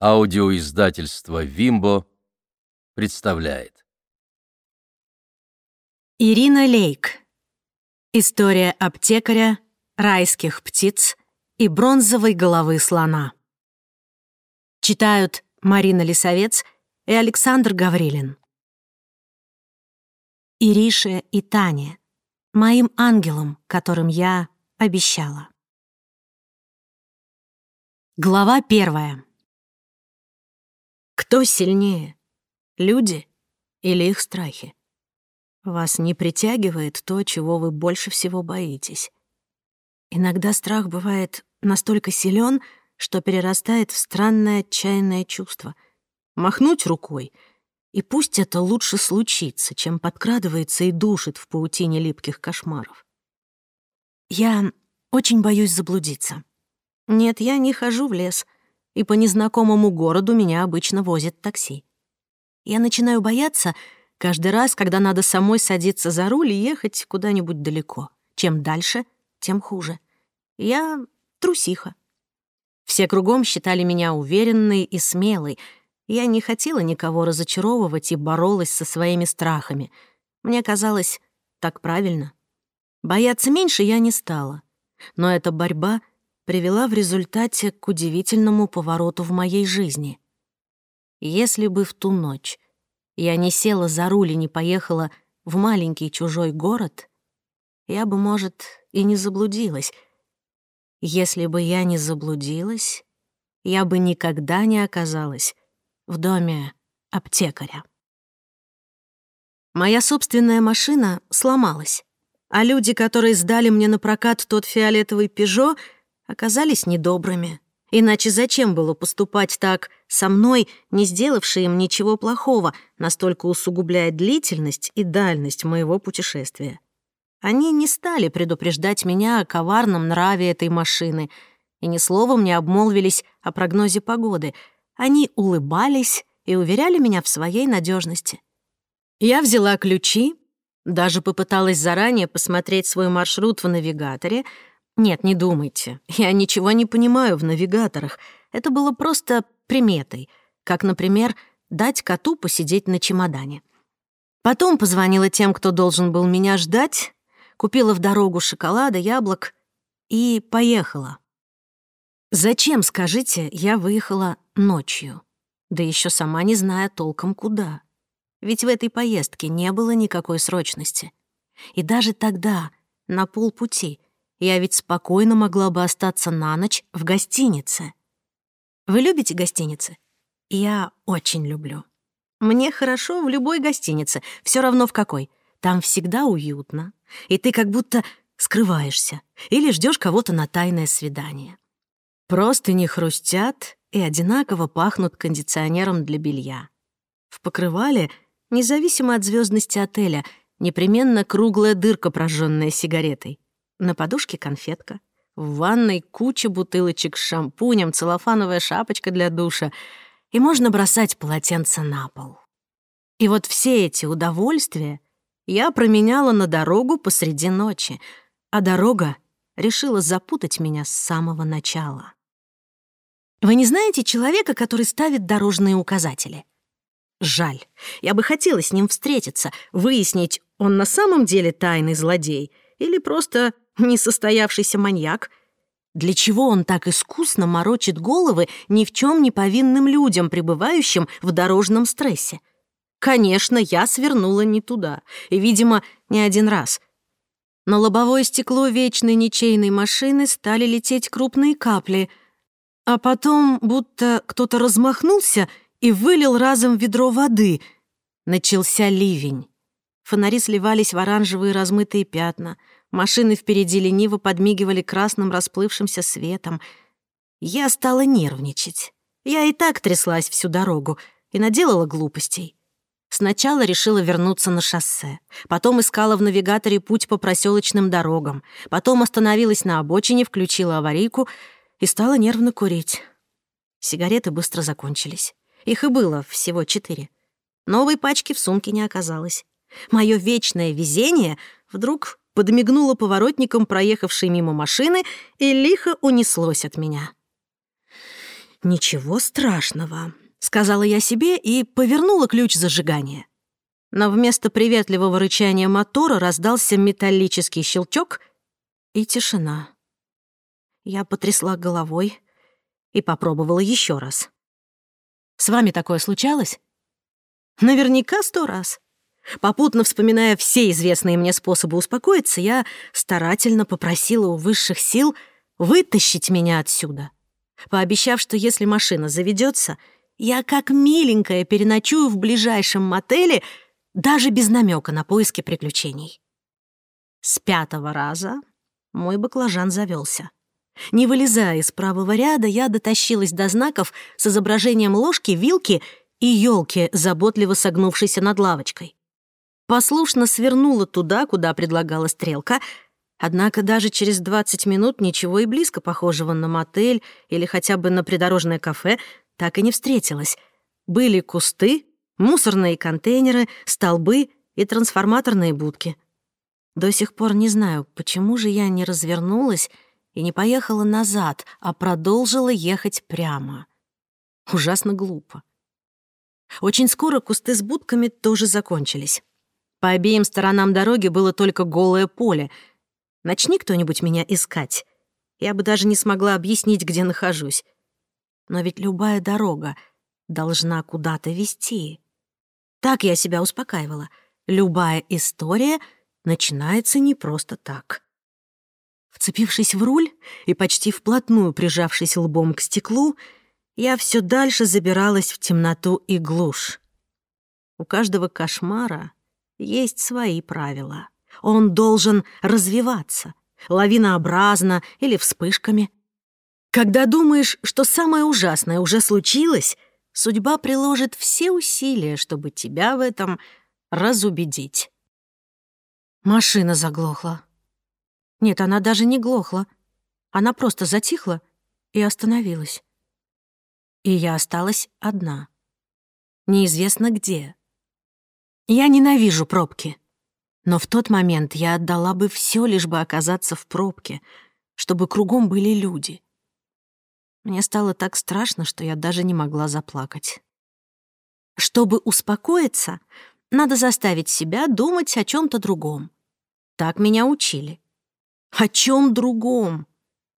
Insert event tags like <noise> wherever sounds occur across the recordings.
Аудиоиздательство «Вимбо» представляет. Ирина Лейк. История аптекаря, райских птиц и бронзовой головы слона. Читают Марина Лисовец и Александр Гаврилин. Ирише и Тане, моим ангелам, которым я обещала. Глава первая. Кто сильнее? Люди или их страхи? Вас не притягивает то, чего вы больше всего боитесь. Иногда страх бывает настолько силен, что перерастает в странное отчаянное чувство. Махнуть рукой. И пусть это лучше случится, чем подкрадывается и душит в паутине липких кошмаров. Я очень боюсь заблудиться. Нет, я не хожу в лес — и по незнакомому городу меня обычно возят такси. Я начинаю бояться каждый раз, когда надо самой садиться за руль и ехать куда-нибудь далеко. Чем дальше, тем хуже. Я трусиха. Все кругом считали меня уверенной и смелой. Я не хотела никого разочаровывать и боролась со своими страхами. Мне казалось, так правильно. Бояться меньше я не стала. Но эта борьба — привела в результате к удивительному повороту в моей жизни. Если бы в ту ночь я не села за руль и не поехала в маленький чужой город, я бы, может, и не заблудилась. Если бы я не заблудилась, я бы никогда не оказалась в доме аптекаря. Моя собственная машина сломалась, а люди, которые сдали мне на прокат тот фиолетовый «Пежо», оказались недобрыми. Иначе зачем было поступать так со мной, не сделавши им ничего плохого, настолько усугубляя длительность и дальность моего путешествия? Они не стали предупреждать меня о коварном нраве этой машины и ни словом не обмолвились о прогнозе погоды. Они улыбались и уверяли меня в своей надежности. Я взяла ключи, даже попыталась заранее посмотреть свой маршрут в навигаторе, нет, не думайте. Я ничего не понимаю в навигаторах. Это было просто приметой. Как, например, дать коту посидеть на чемодане. Потом позвонила тем, кто должен был меня ждать, купила в дорогу шоколада, яблок и поехала. Зачем, скажите, я выехала ночью? Да еще сама не зная толком куда. Ведь в этой поездке не было никакой срочности. И даже тогда, на полпути — я ведь спокойно могла бы остаться на ночь в гостинице. Вы любите гостиницы? Я очень люблю. Мне хорошо в любой гостинице, все равно в какой. Там всегда уютно, и ты как будто скрываешься или ждешь кого-то на тайное свидание. Просто не хрустят и одинаково пахнут кондиционером для белья. В покрывале, независимо от звездности отеля, непременно круглая дырка, прожженная сигаретой на подушке конфетка, в ванной куча бутылочек с шампунем, целлофановая шапочка для душа, и можно бросать полотенце на пол. И вот все эти удовольствия я променяла на дорогу посреди ночи, а дорога решила запутать меня с самого начала. Вы не знаете человека, который ставит дорожные указатели? Жаль. Я бы хотела с ним встретиться, выяснить, он на самом деле тайный злодей или просто несостоявшийся маньяк? Для чего он так искусно морочит головы ни в чем не повинным людям, пребывающим в дорожном стрессе? Конечно, я свернула не туда, и, видимо, не один раз. На лобовое стекло вечной ничейной машины стали лететь крупные капли, а потом будто кто-то размахнулся и вылил разом ведро воды. Начался ливень. Фонари сливались в оранжевые размытые пятна — Машины впереди лениво подмигивали красным расплывшимся светом. Я стала нервничать. Я и так тряслась всю дорогу и наделала глупостей. Сначала решила вернуться на шоссе, потом искала в навигаторе путь по проселочным дорогам, потом остановилась на обочине, включила аварийку и стала нервно курить. Сигареты быстро закончились. Их и было всего четыре. Новой пачки в сумке не оказалось. Мое вечное везение вдруг подмигнула поворотником проехавшей мимо машины и лихо унеслось от меня. «Ничего страшного», — сказала я себе и повернула ключ зажигания. Но вместо приветливого рычания мотора раздался металлический щелчок и тишина. Я потрясла головой и попробовала еще раз. «С вами такое случалось?» «Наверняка сто раз», Попутно вспоминая все известные мне способы успокоиться, я старательно попросила у высших сил вытащить меня отсюда, пообещав, что если машина заведется, я как миленькая переночую в ближайшем мотеле даже без намека на поиски приключений. С пятого раза мой баклажан завелся. Не вылезая из правого ряда, я дотащилась до знаков с изображением ложки, вилки и елки, заботливо согнувшейся над лавочкой послушно свернула туда, куда предлагала стрелка, однако даже через 20 минут ничего и близко похожего на мотель или хотя бы на придорожное кафе так и не встретилось. Были кусты, мусорные контейнеры, столбы и трансформаторные будки. До сих пор не знаю, почему же я не развернулась и не поехала назад, а продолжила ехать прямо. Ужасно глупо. Очень скоро кусты с будками тоже закончились. По обеим сторонам дороги было только голое поле. Начни кто-нибудь меня искать. Я бы даже не смогла объяснить, где нахожусь. Но ведь любая дорога должна куда-то вести. Так я себя успокаивала. Любая история начинается не просто так. Вцепившись в руль и почти вплотную прижавшись лбом к стеклу, я все дальше забиралась в темноту и глушь. У каждого кошмара есть свои правила. Он должен развиваться, лавинообразно или вспышками. Когда думаешь, что самое ужасное уже случилось, судьба приложит все усилия, чтобы тебя в этом разубедить. Машина заглохла. Нет, она даже не глохла. Она просто затихла и остановилась. И я осталась одна. Неизвестно где. Я ненавижу пробки. Но в тот момент я отдала бы все, лишь бы оказаться в пробке, чтобы кругом были люди. Мне стало так страшно, что я даже не могла заплакать. Чтобы успокоиться, надо заставить себя думать о чем-то другом. Так меня учили. О чем другом?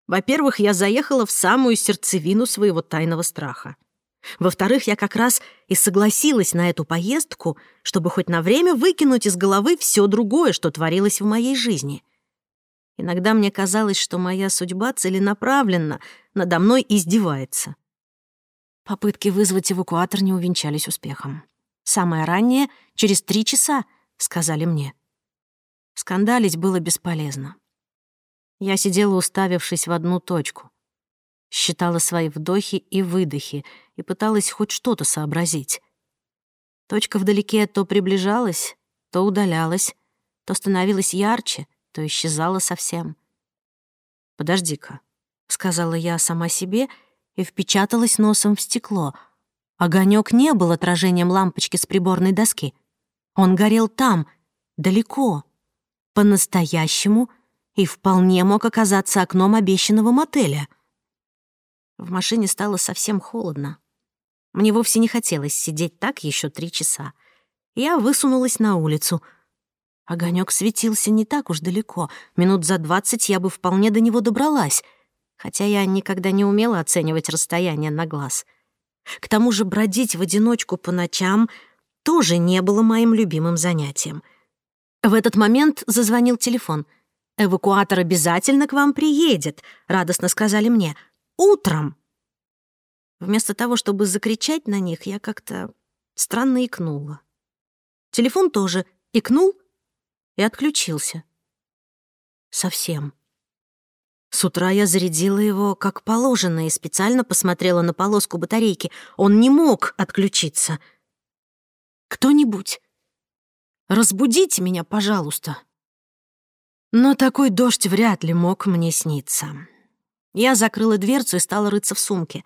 Во-первых, я заехала в самую сердцевину своего тайного страха. Во-вторых, я как раз и согласилась на эту поездку, чтобы хоть на время выкинуть из головы все другое, что творилось в моей жизни. Иногда мне казалось, что моя судьба целенаправленно надо мной издевается. Попытки вызвать эвакуатор не увенчались успехом. «Самое раннее — через три часа», — сказали мне. Скандалить было бесполезно. Я сидела, уставившись в одну точку считала свои вдохи и выдохи и пыталась хоть что-то сообразить. Точка вдалеке то приближалась, то удалялась, то становилась ярче, то исчезала совсем. «Подожди-ка», — сказала я сама себе и впечаталась носом в стекло. Огонек не был отражением лампочки с приборной доски. Он горел там, далеко, по-настоящему, и вполне мог оказаться окном обещанного мотеля — в машине стало совсем холодно. Мне вовсе не хотелось сидеть так еще три часа. Я высунулась на улицу. Огонек светился не так уж далеко. Минут за двадцать я бы вполне до него добралась, хотя я никогда не умела оценивать расстояние на глаз. К тому же бродить в одиночку по ночам тоже не было моим любимым занятием. В этот момент зазвонил телефон. «Эвакуатор обязательно к вам приедет», — радостно сказали мне — утром!» Вместо того, чтобы закричать на них, я как-то странно икнула. Телефон тоже икнул и отключился. Совсем. С утра я зарядила его как положено и специально посмотрела на полоску батарейки. Он не мог отключиться. «Кто-нибудь, разбудите меня, пожалуйста!» Но такой дождь вряд ли мог мне сниться. Я закрыла дверцу и стала рыться в сумке.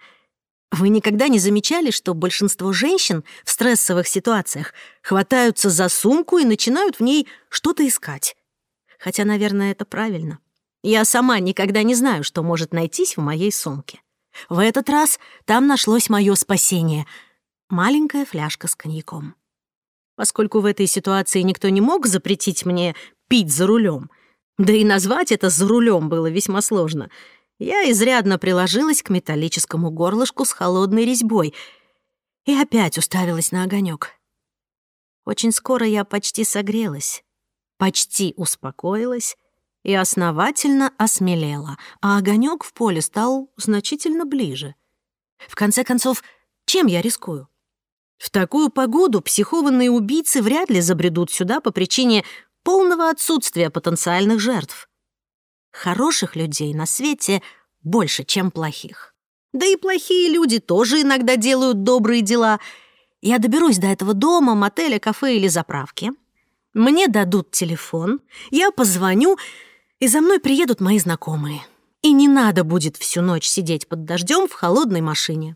Вы никогда не замечали, что большинство женщин в стрессовых ситуациях хватаются за сумку и начинают в ней что-то искать? Хотя, наверное, это правильно. Я сама никогда не знаю, что может найтись в моей сумке. В этот раз там нашлось моё спасение — маленькая фляжка с коньяком. Поскольку в этой ситуации никто не мог запретить мне пить за рулем, да и назвать это «за рулем» было весьма сложно — я изрядно приложилась к металлическому горлышку с холодной резьбой и опять уставилась на огонек. Очень скоро я почти согрелась, почти успокоилась и основательно осмелела, а огонек в поле стал значительно ближе. В конце концов, чем я рискую? В такую погоду психованные убийцы вряд ли забредут сюда по причине полного отсутствия потенциальных жертв хороших людей на свете больше, чем плохих. Да и плохие люди тоже иногда делают добрые дела. Я доберусь до этого дома, мотеля, кафе или заправки. Мне дадут телефон, я позвоню, и за мной приедут мои знакомые. И не надо будет всю ночь сидеть под дождем в холодной машине.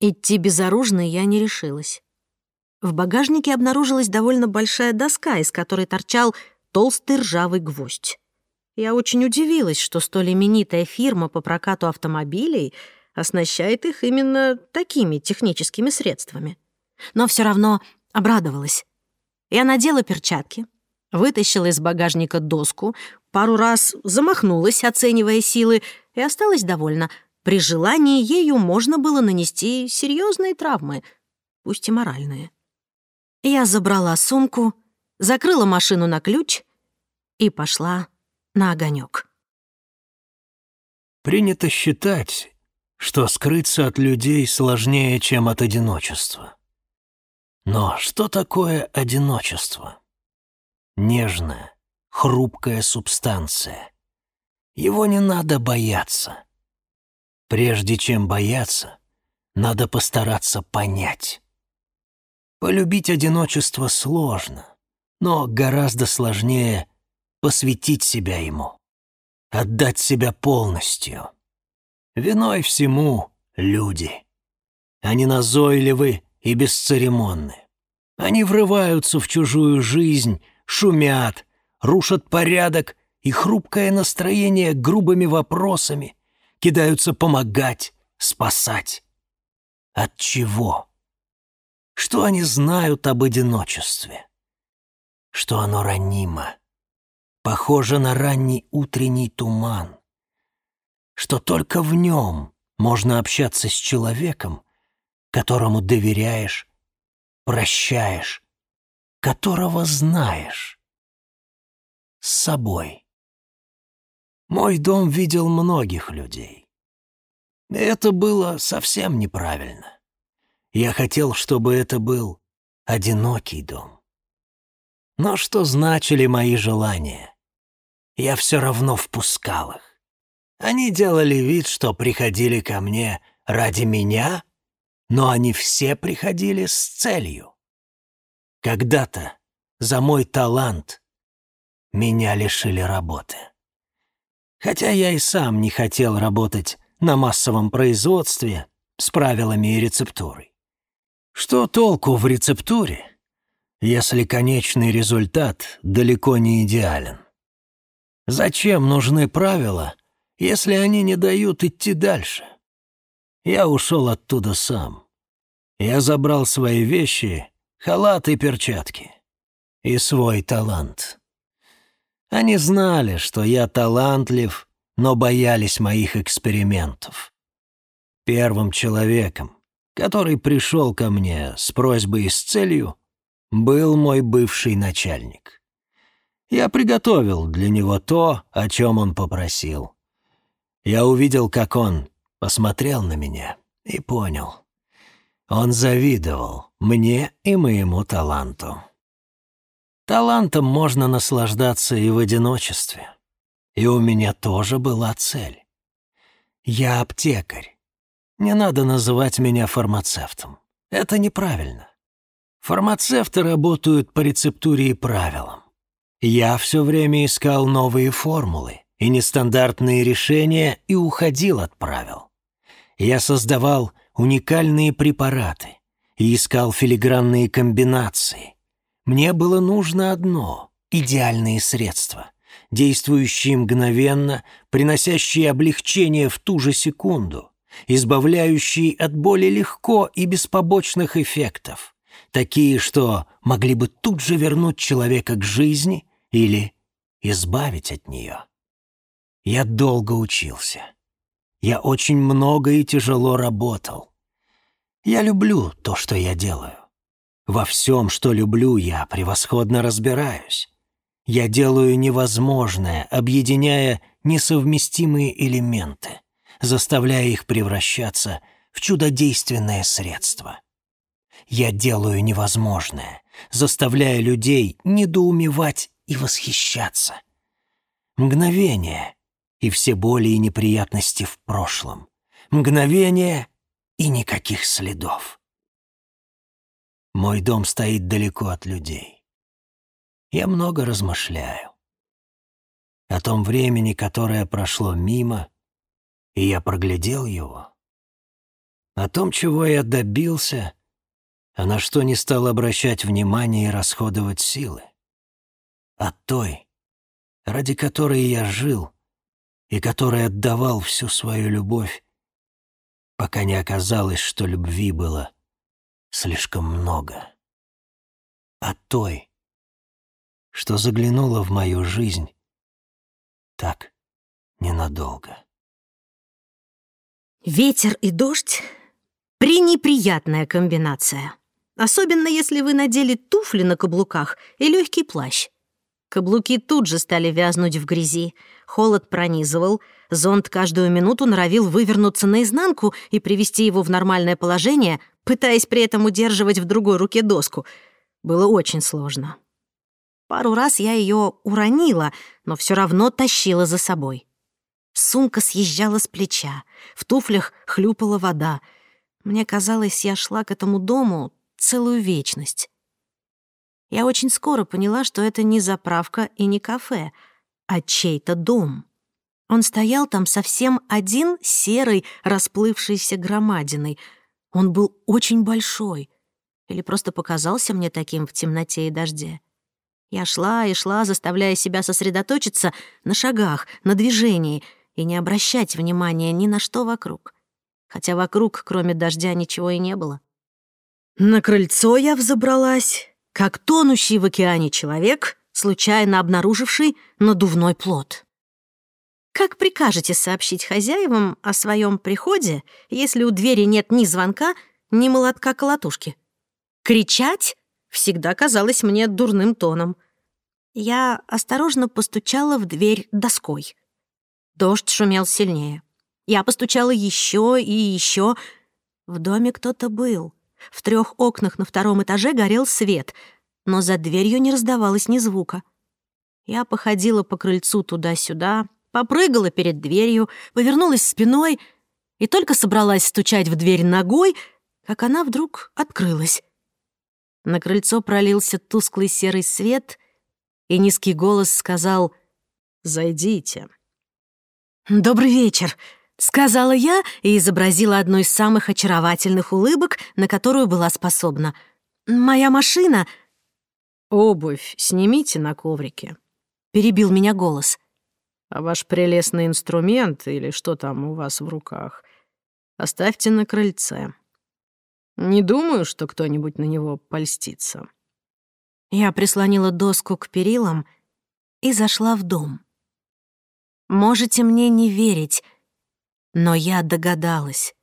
Идти безоружной я не решилась. В багажнике обнаружилась довольно большая доска, из которой торчал толстый ржавый гвоздь. Я очень удивилась, что столь именитая фирма по прокату автомобилей оснащает их именно такими техническими средствами. Но все равно обрадовалась. Я надела перчатки, вытащила из багажника доску, пару раз замахнулась, оценивая силы, и осталась довольна. При желании ею можно было нанести серьезные травмы, пусть и моральные. Я забрала сумку, закрыла машину на ключ и пошла на огонек. Принято считать, что скрыться от людей сложнее, чем от одиночества. Но что такое одиночество? Нежная, хрупкая субстанция. Его не надо бояться. Прежде чем бояться, надо постараться понять. Полюбить одиночество сложно, но гораздо сложнее посвятить себя ему, отдать себя полностью. Виной всему люди. Они назойливы и бесцеремонны. Они врываются в чужую жизнь, шумят, рушат порядок и хрупкое настроение грубыми вопросами, кидаются помогать, спасать. От чего? Что они знают об одиночестве? Что оно ранимо? похоже на ранний утренний туман, что только в нем можно общаться с человеком, которому доверяешь, прощаешь, которого знаешь. С собой. Мой дом видел многих людей. Это было совсем неправильно. Я хотел, чтобы это был одинокий дом. Но что значили мои желания? я все равно впускал их. Они делали вид, что приходили ко мне ради меня, но они все приходили с целью. Когда-то за мой талант меня лишили работы. Хотя я и сам не хотел работать на массовом производстве с правилами и рецептурой. Что толку в рецептуре, если конечный результат далеко не идеален? Зачем нужны правила, если они не дают идти дальше? Я ушел оттуда сам. Я забрал свои вещи, халат и перчатки. И свой талант. Они знали, что я талантлив, но боялись моих экспериментов. Первым человеком, который пришел ко мне с просьбой и с целью, был мой бывший начальник. Я приготовил для него то, о чем он попросил. Я увидел, как он посмотрел на меня и понял. Он завидовал мне и моему таланту. Талантом можно наслаждаться и в одиночестве. И у меня тоже была цель. Я аптекарь. Не надо называть меня фармацевтом. Это неправильно. Фармацевты работают по рецептуре и правилам. Я все время искал новые формулы и нестандартные решения и уходил от правил. Я создавал уникальные препараты и искал филигранные комбинации. Мне было нужно одно — идеальные средства, действующие мгновенно, приносящие облегчение в ту же секунду, избавляющие от боли легко и без побочных эффектов, такие, что могли бы тут же вернуть человека к жизни — или избавить от нее. Я долго учился. Я очень много и тяжело работал. Я люблю то, что я делаю. Во всем, что люблю, я превосходно разбираюсь. Я делаю невозможное, объединяя несовместимые элементы, заставляя их превращаться в чудодейственное средство. Я делаю невозможное, заставляя людей недоумевать и восхищаться. Мгновение и все боли и неприятности в прошлом. Мгновение и никаких следов. Мой дом стоит далеко от людей. Я много размышляю. О том времени, которое прошло мимо, и я проглядел его. О том, чего я добился, а на что не стал обращать внимания и расходовать силы от той, ради которой я жил и которой отдавал всю свою любовь, пока не оказалось, что любви было слишком много. От той, что заглянула в мою жизнь так ненадолго. Ветер и дождь — пренеприятная комбинация. Особенно, если вы надели туфли на каблуках и легкий плащ — Каблуки тут же стали вязнуть в грязи. Холод пронизывал, зонт каждую минуту норовил вывернуться наизнанку и привести его в нормальное положение, пытаясь при этом удерживать в другой руке доску. Было очень сложно. Пару раз я ее уронила, но все равно тащила за собой. Сумка съезжала с плеча, в туфлях хлюпала вода. Мне казалось, я шла к этому дому целую вечность. Я очень скоро поняла, что это не заправка и не кафе, а чей-то дом. Он стоял там совсем один серой, расплывшейся громадиной. Он был очень большой. Или просто показался мне таким в темноте и дожде. Я шла и шла, заставляя себя сосредоточиться на шагах, на движении и не обращать внимания ни на что вокруг. Хотя вокруг, кроме дождя, ничего и не было. На крыльцо я взобралась как тонущий в океане человек, случайно обнаруживший надувной плод. Как прикажете сообщить хозяевам о своем приходе, если у двери нет ни звонка, ни молотка колотушки? Кричать всегда казалось мне дурным тоном. Я осторожно постучала в дверь доской. Дождь шумел сильнее. Я постучала еще и еще. В доме кто-то был — в трех окнах на втором этаже горел свет, но за дверью не раздавалось ни звука. Я походила по крыльцу туда-сюда, попрыгала перед дверью, повернулась спиной и только собралась стучать в дверь ногой, как она вдруг открылась. На крыльцо пролился тусклый серый свет, и низкий голос сказал «Зайдите». «Добрый вечер!» Сказала я и изобразила одну из самых очаровательных улыбок, на которую была способна. «Моя машина!» «Обувь снимите на коврике», — перебил меня голос. «А ваш прелестный инструмент или что там у вас в руках оставьте на крыльце. Не думаю, что кто-нибудь на него польстится». Я прислонила доску к перилам и зашла в дом. «Можете мне не верить», но я догадалась.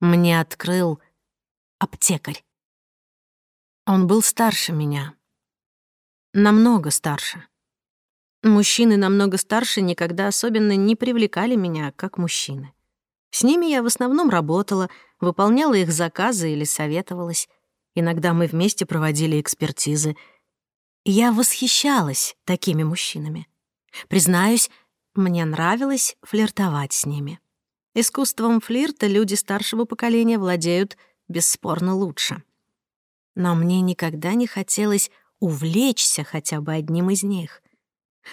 Мне открыл аптекарь. Он был старше меня. Намного старше. Мужчины намного старше никогда особенно не привлекали меня как мужчины. С ними я в основном работала, выполняла их заказы или советовалась. Иногда мы вместе проводили экспертизы. Я восхищалась такими мужчинами. Признаюсь, мне нравилось флиртовать с ними. Искусством флирта люди старшего поколения владеют бесспорно лучше. Но мне никогда не хотелось увлечься хотя бы одним из них.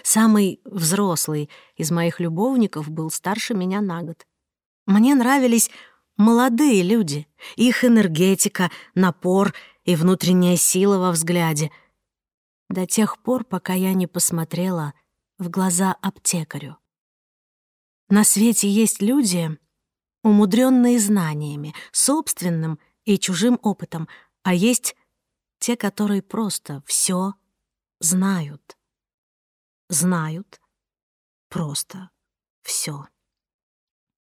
Самый взрослый из моих любовников был старше меня на год. Мне нравились молодые люди, их энергетика, напор и внутренняя сила во взгляде. До тех пор, пока я не посмотрела в глаза аптекарю. На свете есть люди, умудренные знаниями, собственным и чужим опытом, а есть те, которые просто все знают. Знают просто все.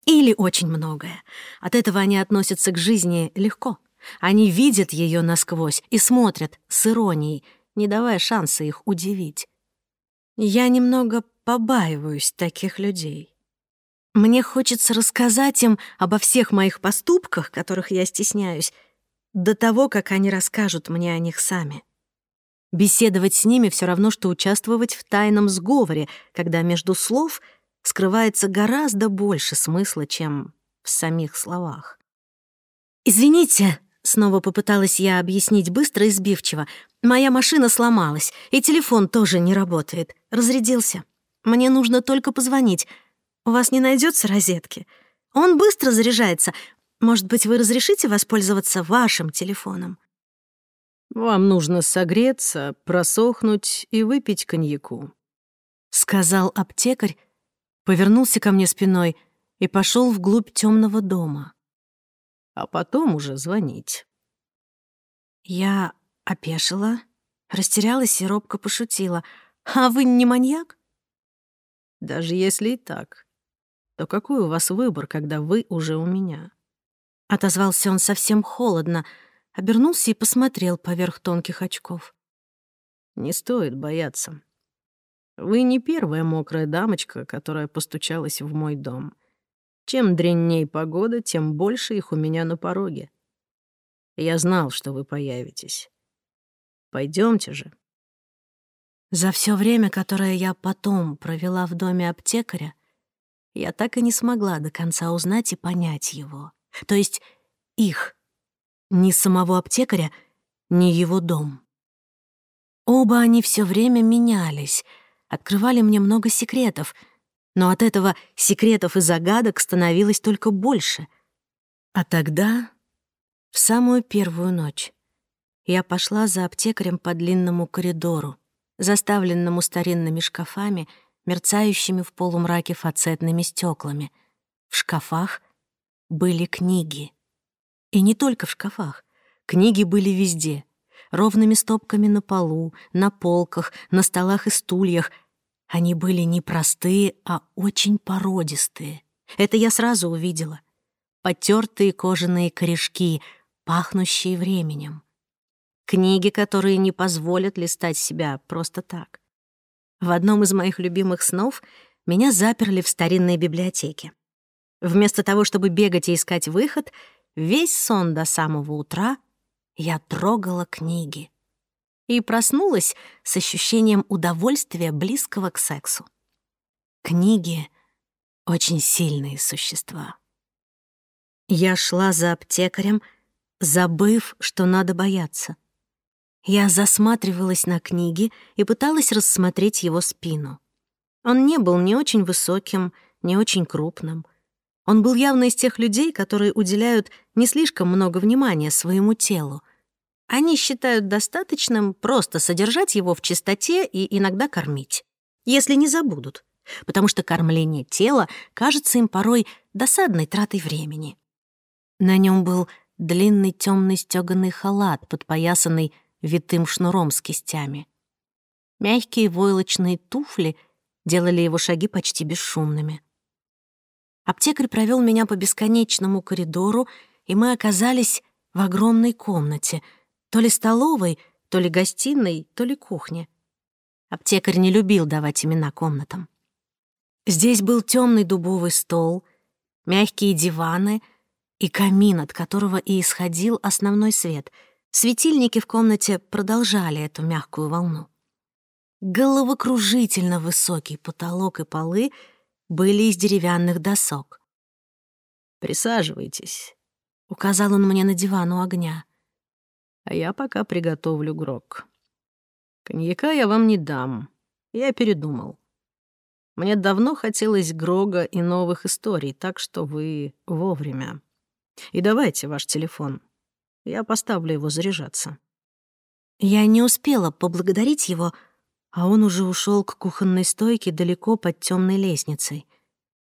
Или очень многое. От этого они относятся к жизни легко. Они видят ее насквозь и смотрят с иронией, не давая шанса их удивить. Я немного побаиваюсь таких людей. Мне хочется рассказать им обо всех моих поступках, которых я стесняюсь, до того, как они расскажут мне о них сами. Беседовать с ними все равно, что участвовать в тайном сговоре, когда между слов скрывается гораздо больше смысла, чем в самих словах. «Извините», Снова попыталась я объяснить быстро и сбивчиво. Моя машина сломалась, и телефон тоже не работает. Разрядился. Мне нужно только позвонить. У вас не найдется розетки? Он быстро заряжается. Может быть, вы разрешите воспользоваться вашим телефоном? Вам нужно согреться, просохнуть и выпить коньяку. Сказал аптекарь, повернулся ко мне спиной и пошел вглубь темного дома а потом уже звонить». Я опешила, растерялась и робко пошутила. «А вы не маньяк?» «Даже если и так, то какой у вас выбор, когда вы уже у меня?» Отозвался он совсем холодно, обернулся и посмотрел поверх тонких очков. «Не стоит бояться. Вы не первая мокрая дамочка, которая постучалась в мой дом. Чем дренней погода, тем больше их у меня на пороге. Я знал, что вы появитесь. Пойдемте же. За все время, которое я потом провела в доме аптекаря, я так и не смогла до конца узнать и понять его. То есть их. Ни самого аптекаря, ни его дом. Оба они все время менялись, открывали мне много секретов — но от этого секретов и загадок становилось только больше. А тогда, в самую первую ночь, я пошла за аптекарем по длинному коридору, заставленному старинными шкафами, мерцающими в полумраке фацетными стеклами. В шкафах были книги. И не только в шкафах. Книги были везде. Ровными стопками на полу, на полках, на столах и стульях — они были не простые, а очень породистые. Это я сразу увидела. Потертые кожаные корешки, пахнущие временем. Книги, которые не позволят листать себя просто так. В одном из моих любимых снов меня заперли в старинной библиотеке. Вместо того, чтобы бегать и искать выход, весь сон до самого утра я трогала книги и проснулась с ощущением удовольствия, близкого к сексу. Книги — очень сильные существа. Я шла за аптекарем, забыв, что надо бояться. Я засматривалась на книги и пыталась рассмотреть его спину. Он не был ни очень высоким, ни очень крупным. Он был явно из тех людей, которые уделяют не слишком много внимания своему телу — они считают достаточным просто содержать его в чистоте и иногда кормить, если не забудут, потому что кормление тела кажется им порой досадной тратой времени. На нем был длинный темный стеганый халат, подпоясанный витым шнуром с кистями. Мягкие войлочные туфли делали его шаги почти бесшумными. Аптекарь провел меня по бесконечному коридору, и мы оказались в огромной комнате — то ли столовой, то ли гостиной, то ли кухне. Аптекарь не любил давать имена комнатам. Здесь был темный дубовый стол, мягкие диваны и камин, от которого и исходил основной свет. Светильники в комнате продолжали эту мягкую волну. Головокружительно высокий потолок и полы были из деревянных досок. «Присаживайтесь», — указал он мне на диван у огня — а я пока приготовлю грок. Коньяка я вам не дам. Я передумал. Мне давно хотелось Грога и новых историй, так что вы вовремя. И давайте ваш телефон. Я поставлю его заряжаться». Я не успела поблагодарить его, а он уже ушел к кухонной стойке далеко под темной лестницей.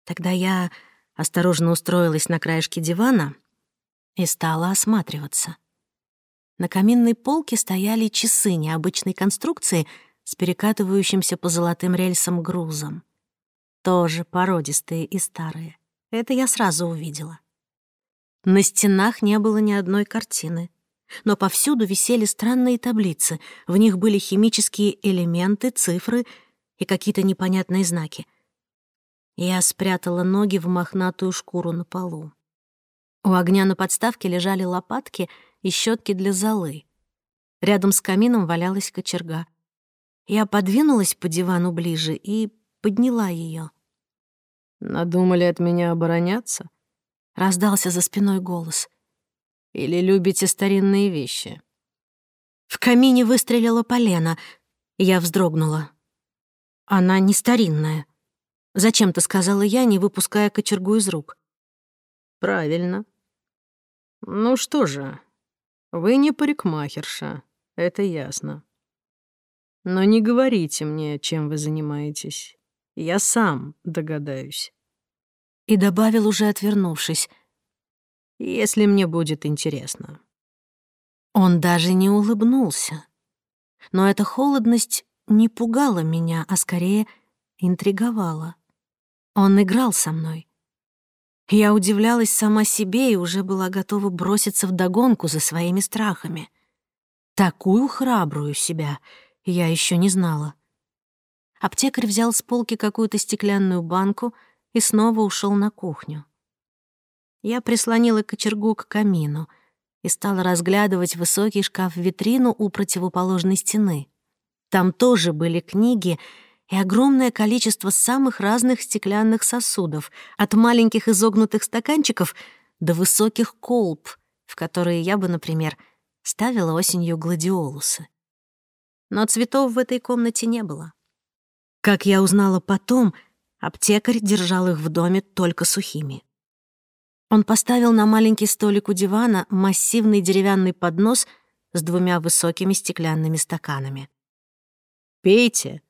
Тогда я осторожно устроилась на краешке дивана и стала осматриваться. На каминной полке стояли часы необычной конструкции с перекатывающимся по золотым рельсам грузом. Тоже породистые и старые. Это я сразу увидела. На стенах не было ни одной картины. Но повсюду висели странные таблицы. В них были химические элементы, цифры и какие-то непонятные знаки. Я спрятала ноги в мохнатую шкуру на полу. У огня на подставке лежали лопатки — и щетки для золы. Рядом с камином валялась кочерга. Я подвинулась по дивану ближе и подняла ее. «Надумали от меня обороняться?» — раздался за спиной голос. «Или любите старинные вещи?» В камине выстрелила полена. Я вздрогнула. «Она не старинная», — зачем-то сказала я, не выпуская кочергу из рук. «Правильно. Ну что же, вы не парикмахерша, это ясно. Но не говорите мне, чем вы занимаетесь. Я сам догадаюсь. И добавил уже отвернувшись. Если мне будет интересно. Он даже не улыбнулся. Но эта холодность не пугала меня, а скорее интриговала. Он играл со мной. Я удивлялась сама себе и уже была готова броситься в догонку за своими страхами. Такую храбрую себя я еще не знала. Аптекарь взял с полки какую-то стеклянную банку и снова ушел на кухню. Я прислонила кочергу к камину и стала разглядывать высокий шкаф-витрину у противоположной стены. Там тоже были книги — и огромное количество самых разных стеклянных сосудов, от маленьких изогнутых стаканчиков до высоких колб, в которые я бы, например, ставила осенью гладиолусы. Но цветов в этой комнате не было. Как я узнала потом, аптекарь держал их в доме только сухими. Он поставил на маленький столик у дивана массивный деревянный поднос с двумя высокими стеклянными стаканами. «Пейте»,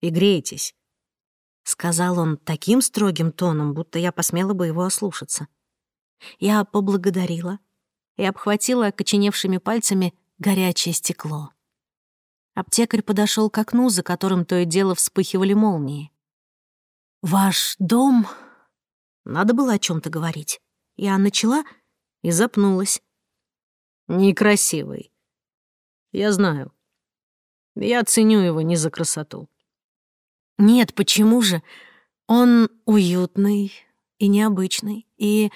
и греетесь», — сказал он таким строгим тоном, будто я посмела бы его ослушаться. Я поблагодарила и обхватила окоченевшими пальцами горячее стекло. Аптекарь подошел к окну, за которым то и дело вспыхивали молнии. «Ваш дом...» Надо было о чем то говорить. Я начала и запнулась. «Некрасивый. Я знаю. Я ценю его не за красоту. Нет, почему же? Он уютный и необычный, и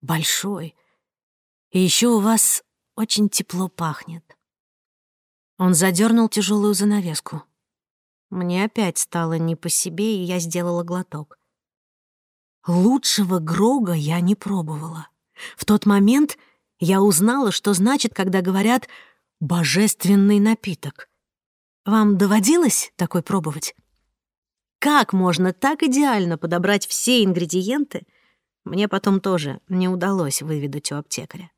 большой. И еще у вас очень тепло пахнет. Он задернул тяжелую занавеску. Мне опять стало не по себе, и я сделала глоток. Лучшего Грога я не пробовала. В тот момент я узнала, что значит, когда говорят «божественный напиток». Вам доводилось такой пробовать? Как можно так идеально подобрать все ингредиенты? Мне потом тоже не удалось выведать у аптекаря.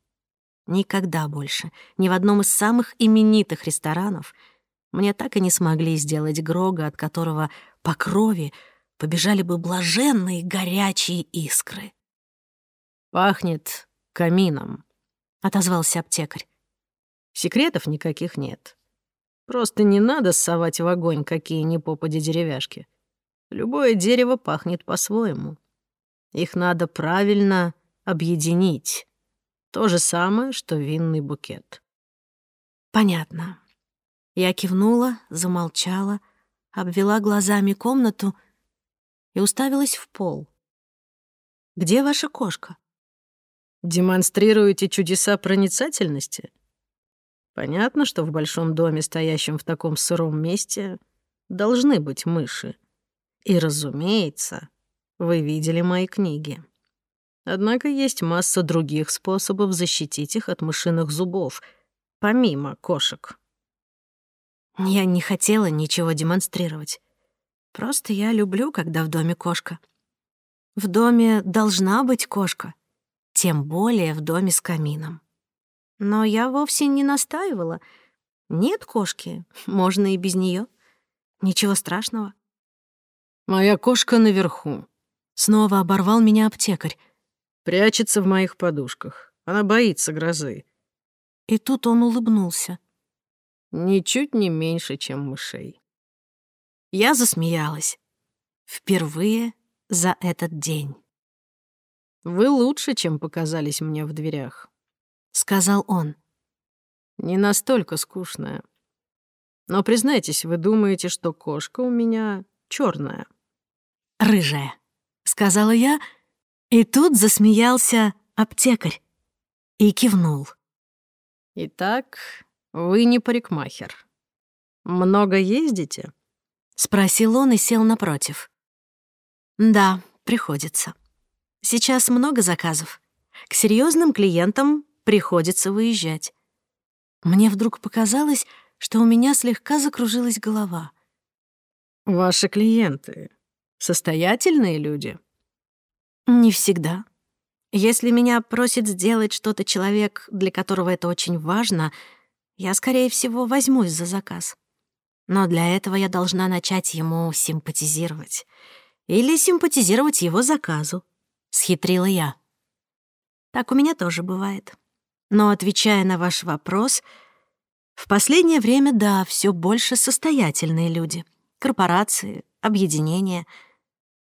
Никогда больше ни в одном из самых именитых ресторанов мне так и не смогли сделать грога, от которого по крови побежали бы блаженные горячие искры. «Пахнет камином», — отозвался аптекарь. «Секретов никаких нет. Просто не надо совать в огонь какие ни попади деревяшки. Любое дерево пахнет по-своему. Их надо правильно объединить. То же самое, что винный букет. Понятно. Я кивнула, замолчала, обвела глазами комнату и уставилась в пол. «Где ваша кошка?» «Демонстрируете чудеса проницательности?» «Понятно, что в большом доме, стоящем в таком сыром месте, должны быть мыши», и, разумеется, вы видели мои книги. Однако есть масса других способов защитить их от мышиных зубов, помимо кошек. Я не хотела ничего демонстрировать. Просто я люблю, когда в доме кошка. В доме должна быть кошка, тем более в доме с камином. Но я вовсе не настаивала. Нет кошки, <laughs> можно и без нее. Ничего страшного. Моя кошка наверху. Снова оборвал меня аптекарь. Прячется в моих подушках. Она боится грозы. И тут он улыбнулся. Ничуть не меньше, чем мышей. Я засмеялась. Впервые за этот день. «Вы лучше, чем показались мне в дверях», — сказал он. «Не настолько скучная. Но признайтесь, вы думаете, что кошка у меня черная. «Рыжая», — сказала я, и тут засмеялся аптекарь и кивнул. «Итак, вы не парикмахер. Много ездите?» — спросил он и сел напротив. «Да, приходится. Сейчас много заказов. К серьезным клиентам приходится выезжать». Мне вдруг показалось, что у меня слегка закружилась голова — Ваши клиенты — состоятельные люди? Не всегда. Если меня просит сделать что-то человек, для которого это очень важно, я, скорее всего, возьмусь за заказ. Но для этого я должна начать ему симпатизировать. Или симпатизировать его заказу. Схитрила я. Так у меня тоже бывает. Но, отвечая на ваш вопрос, в последнее время, да, все больше состоятельные люди — корпорации, объединения.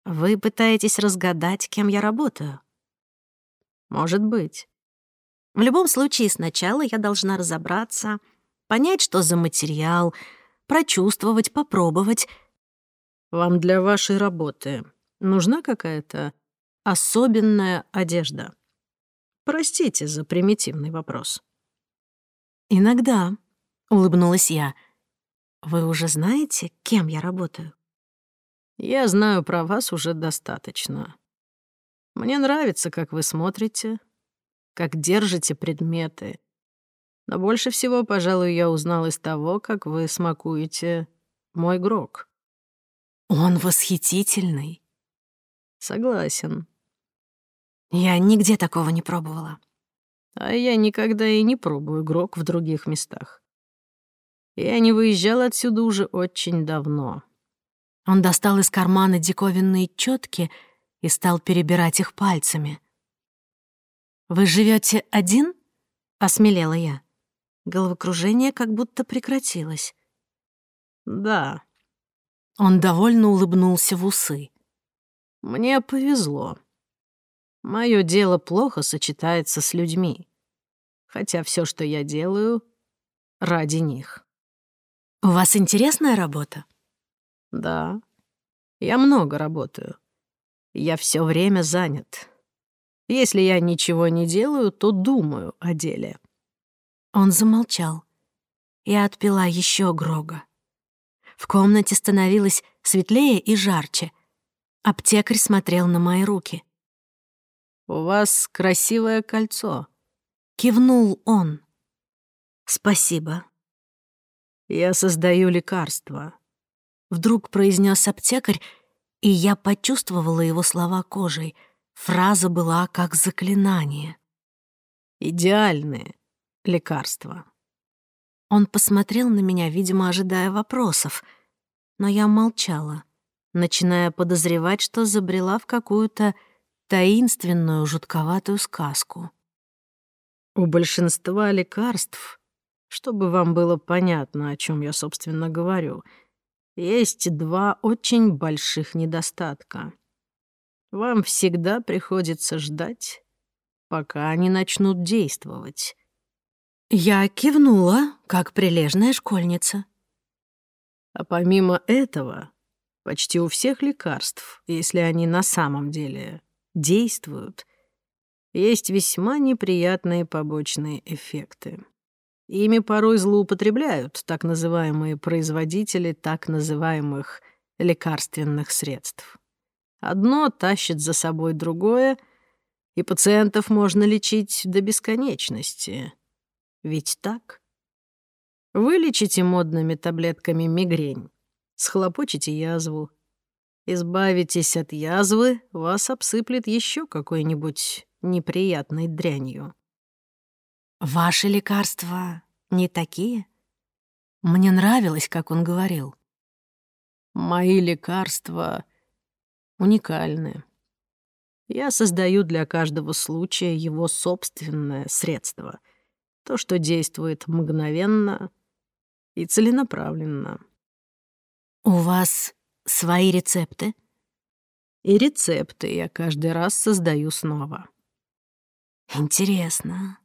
Вы пытаетесь разгадать, кем я работаю? Может быть. В любом случае, сначала я должна разобраться, понять, что за материал, прочувствовать, попробовать. Вам для вашей работы нужна какая-то особенная одежда? Простите за примитивный вопрос. Иногда, — улыбнулась я, — вы уже знаете, кем я работаю? Я знаю про вас уже достаточно. Мне нравится, как вы смотрите, как держите предметы. Но больше всего, пожалуй, я узнал из того, как вы смакуете мой грок. Он восхитительный. Согласен. Я нигде такого не пробовала. А я никогда и не пробую грок в других местах. Я не выезжал отсюда уже очень давно». Он достал из кармана диковинные четки и стал перебирать их пальцами. «Вы живете один?» — осмелела я. Головокружение как будто прекратилось. «Да». Он довольно улыбнулся в усы. «Мне повезло. Мое дело плохо сочетается с людьми, хотя все, что я делаю, ради них». У вас интересная работа? Да. Я много работаю. Я все время занят. Если я ничего не делаю, то думаю о деле. Он замолчал. Я отпила еще Грога. В комнате становилось светлее и жарче. Аптекарь смотрел на мои руки. «У вас красивое кольцо», — кивнул он. «Спасибо», я создаю лекарства». Вдруг произнес аптекарь, и я почувствовала его слова кожей. Фраза была как заклинание. «Идеальные лекарства». Он посмотрел на меня, видимо, ожидая вопросов, но я молчала, начиная подозревать, что забрела в какую-то таинственную, жутковатую сказку. «У большинства лекарств чтобы вам было понятно, о чем я, собственно, говорю, есть два очень больших недостатка. Вам всегда приходится ждать, пока они начнут действовать. Я кивнула, как прилежная школьница. А помимо этого, почти у всех лекарств, если они на самом деле действуют, есть весьма неприятные побочные эффекты. Ими порой злоупотребляют так называемые производители так называемых лекарственных средств. Одно тащит за собой другое, и пациентов можно лечить до бесконечности. Ведь так? Вылечите модными таблетками мигрень, схлопочите язву. Избавитесь от язвы, вас обсыплет еще какой-нибудь неприятной дрянью. «Ваши лекарства не такие?» Мне нравилось, как он говорил. «Мои лекарства уникальны. Я создаю для каждого случая его собственное средство, то, что действует мгновенно и целенаправленно». «У вас свои рецепты?» «И рецепты я каждый раз создаю снова». «Интересно»,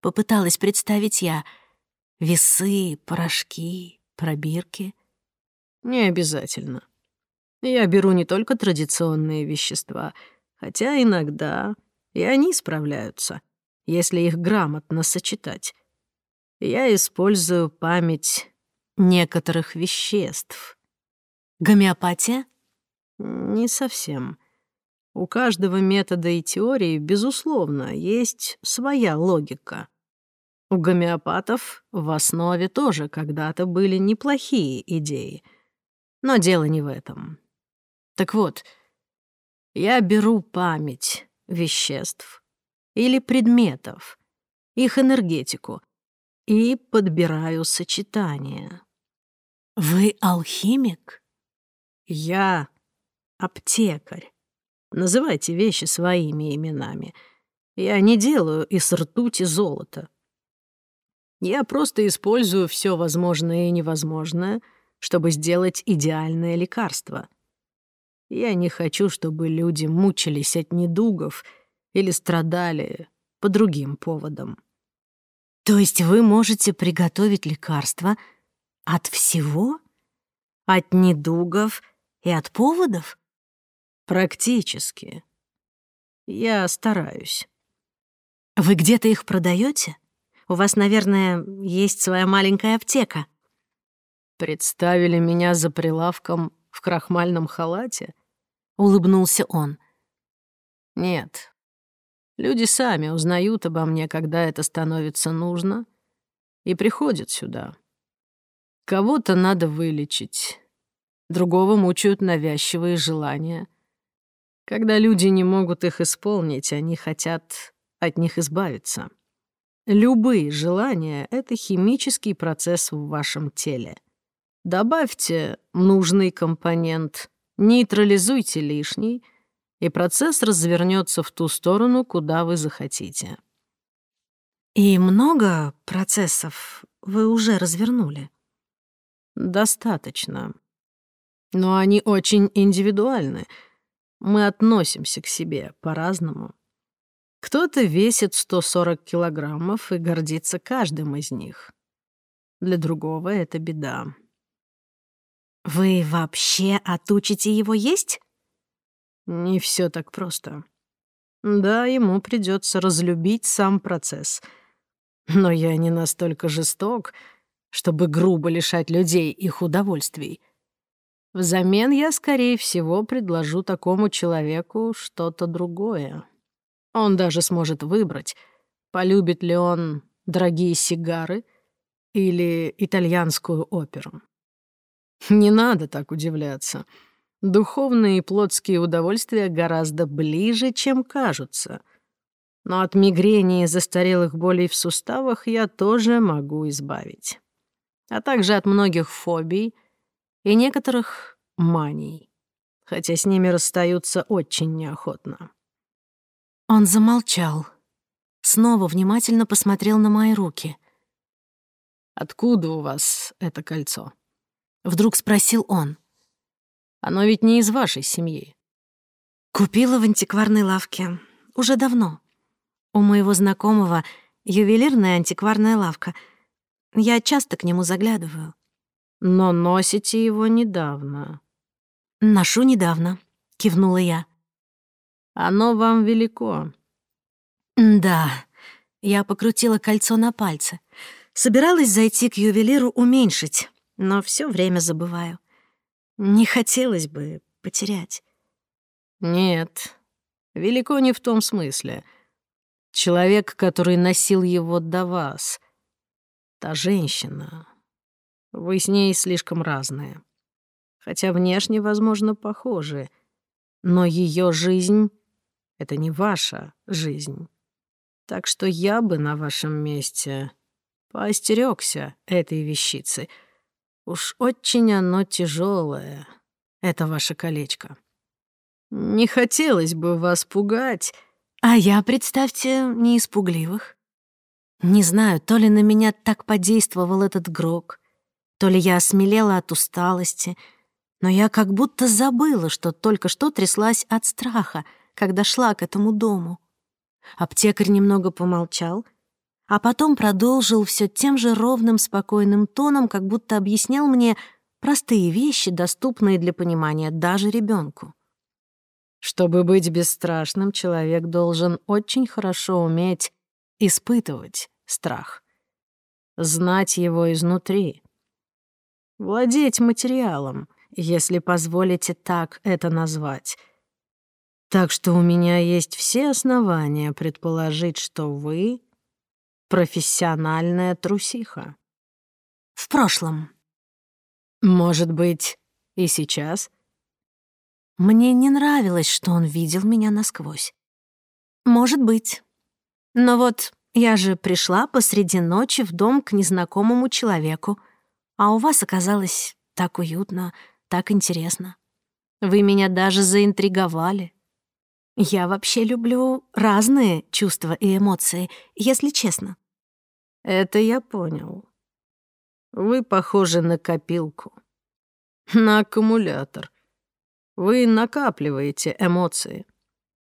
Попыталась представить я. Весы, порошки, пробирки. Не обязательно. Я беру не только традиционные вещества, хотя иногда и они справляются, если их грамотно сочетать. Я использую память некоторых веществ. Гомеопатия? Не совсем. У каждого метода и теории, безусловно, есть своя логика. У гомеопатов в основе тоже когда-то были неплохие идеи. Но дело не в этом. Так вот, я беру память веществ или предметов, их энергетику, и подбираю сочетания. Вы алхимик? Я аптекарь. Называйте вещи своими именами. Я не делаю из ртути золота. Я просто использую все возможное и невозможное, чтобы сделать идеальное лекарство. Я не хочу, чтобы люди мучились от недугов или страдали по другим поводам. То есть вы можете приготовить лекарство от всего? От недугов и от поводов? Практически. Я стараюсь. Вы где-то их продаете? У вас, наверное, есть своя маленькая аптека. Представили меня за прилавком в крахмальном халате? Улыбнулся он. Нет. Люди сами узнают обо мне, когда это становится нужно, и приходят сюда. Кого-то надо вылечить, другого мучают навязчивые желания — когда люди не могут их исполнить, они хотят от них избавиться. Любые желания — это химический процесс в вашем теле. Добавьте нужный компонент, нейтрализуйте лишний, и процесс развернется в ту сторону, куда вы захотите. И много процессов вы уже развернули? Достаточно. Но они очень индивидуальны — мы относимся к себе по-разному. Кто-то весит 140 килограммов и гордится каждым из них. Для другого это беда. «Вы вообще отучите его есть?» «Не все так просто. Да, ему придется разлюбить сам процесс. Но я не настолько жесток, чтобы грубо лишать людей их удовольствий. Взамен я, скорее всего, предложу такому человеку что-то другое. Он даже сможет выбрать, полюбит ли он дорогие сигары или итальянскую оперу. Не надо так удивляться. Духовные и плотские удовольствия гораздо ближе, чем кажутся. Но от мигрени и застарелых болей в суставах я тоже могу избавить. А также от многих фобий, и некоторых маний, хотя с ними расстаются очень неохотно. Он замолчал, снова внимательно посмотрел на мои руки. «Откуда у вас это кольцо?» — вдруг спросил он. «Оно ведь не из вашей семьи». Купила в антикварной лавке. Уже давно. У моего знакомого ювелирная антикварная лавка. Я часто к нему заглядываю но носите его недавно». «Ношу недавно», — кивнула я. «Оно вам велико». «Да», — я покрутила кольцо на пальце. Собиралась зайти к ювелиру уменьшить, но все время забываю. Не хотелось бы потерять. «Нет, велико не в том смысле. Человек, который носил его до вас, та женщина, вы с ней слишком разные. Хотя внешне, возможно, похожи. Но ее жизнь — это не ваша жизнь. Так что я бы на вашем месте поостерегся этой вещицы. Уж очень оно тяжелое. Это ваше колечко. Не хотелось бы вас пугать. А я, представьте, не испугливых. Не знаю, то ли на меня так подействовал этот грок, то ли я осмелела от усталости, но я как будто забыла, что только что тряслась от страха, когда шла к этому дому. Аптекарь немного помолчал, а потом продолжил все тем же ровным, спокойным тоном, как будто объяснял мне простые вещи, доступные для понимания даже ребенку. Чтобы быть бесстрашным, человек должен очень хорошо уметь испытывать страх, знать его изнутри, владеть материалом, если позволите так это назвать. Так что у меня есть все основания предположить, что вы — профессиональная трусиха. В прошлом. Может быть, и сейчас? Мне не нравилось, что он видел меня насквозь. Может быть. Но вот я же пришла посреди ночи в дом к незнакомому человеку — а у вас оказалось так уютно, так интересно. Вы меня даже заинтриговали. Я вообще люблю разные чувства и эмоции, если честно. Это я понял. Вы похожи на копилку. На аккумулятор. Вы накапливаете эмоции.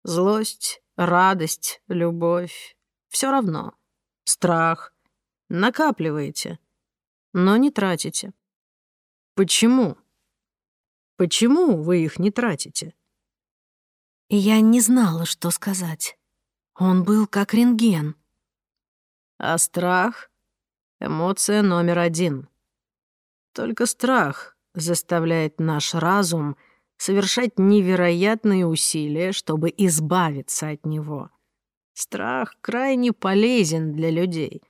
Злость, радость, любовь. Все равно. Страх. Накапливаете но не тратите. Почему? Почему вы их не тратите? Я не знала, что сказать. Он был как рентген. А страх — эмоция номер один. Только страх заставляет наш разум совершать невероятные усилия, чтобы избавиться от него. Страх крайне полезен для людей.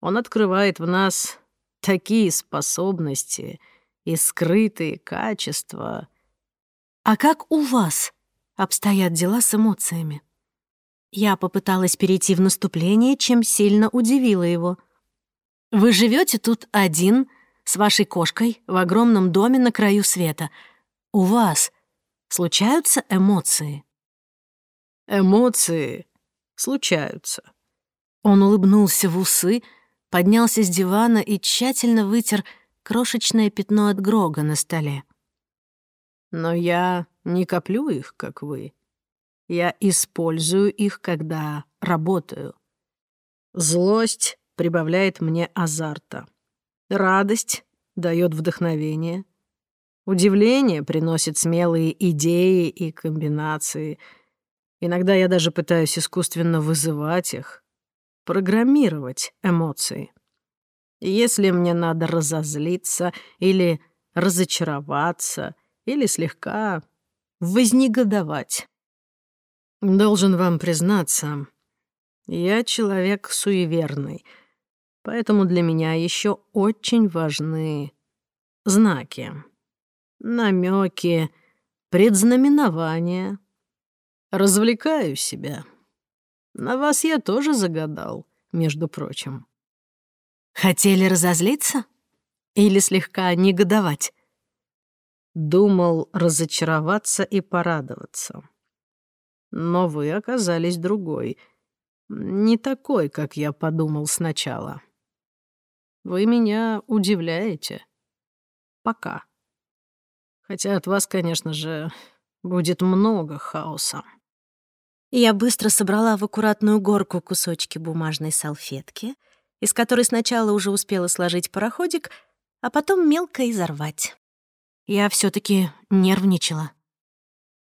Он открывает в нас такие способности и скрытые качества. А как у вас обстоят дела с эмоциями? Я попыталась перейти в наступление, чем сильно удивила его. Вы живете тут один, с вашей кошкой, в огромном доме на краю света. У вас случаются эмоции? Эмоции случаются. Он улыбнулся в усы, поднялся с дивана и тщательно вытер крошечное пятно от Грога на столе. «Но я не коплю их, как вы. Я использую их, когда работаю. Злость прибавляет мне азарта. Радость дает вдохновение. Удивление приносит смелые идеи и комбинации. Иногда я даже пытаюсь искусственно вызывать их, программировать эмоции. Если мне надо разозлиться или разочароваться или слегка вознегодовать. Должен вам признаться, я человек суеверный, поэтому для меня еще очень важны знаки, намеки, предзнаменования. Развлекаю себя. На вас я тоже загадал, между прочим. Хотели разозлиться? Или слегка негодовать? Думал разочароваться и порадоваться. Но вы оказались другой. Не такой, как я подумал сначала. Вы меня удивляете. Пока. Хотя от вас, конечно же, будет много хаоса. Я быстро собрала в аккуратную горку кусочки бумажной салфетки, из которой сначала уже успела сложить пароходик, а потом мелко изорвать. Я все таки нервничала.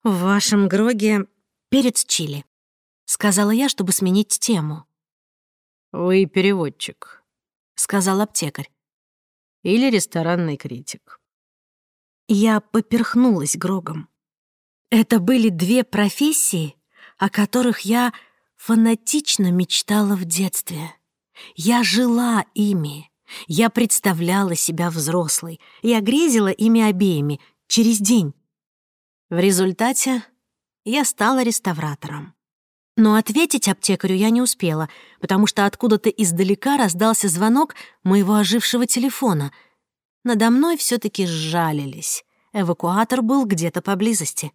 «В вашем гроге перец чили», — сказала я, чтобы сменить тему. «Вы переводчик», — сказал аптекарь. «Или ресторанный критик». Я поперхнулась Грогом. Это были две профессии — о которых я фанатично мечтала в детстве. Я жила ими. Я представляла себя взрослой. Я грезила ими обеими через день. В результате я стала реставратором. Но ответить аптекарю я не успела, потому что откуда-то издалека раздался звонок моего ожившего телефона. Надо мной все таки сжалились. Эвакуатор был где-то поблизости.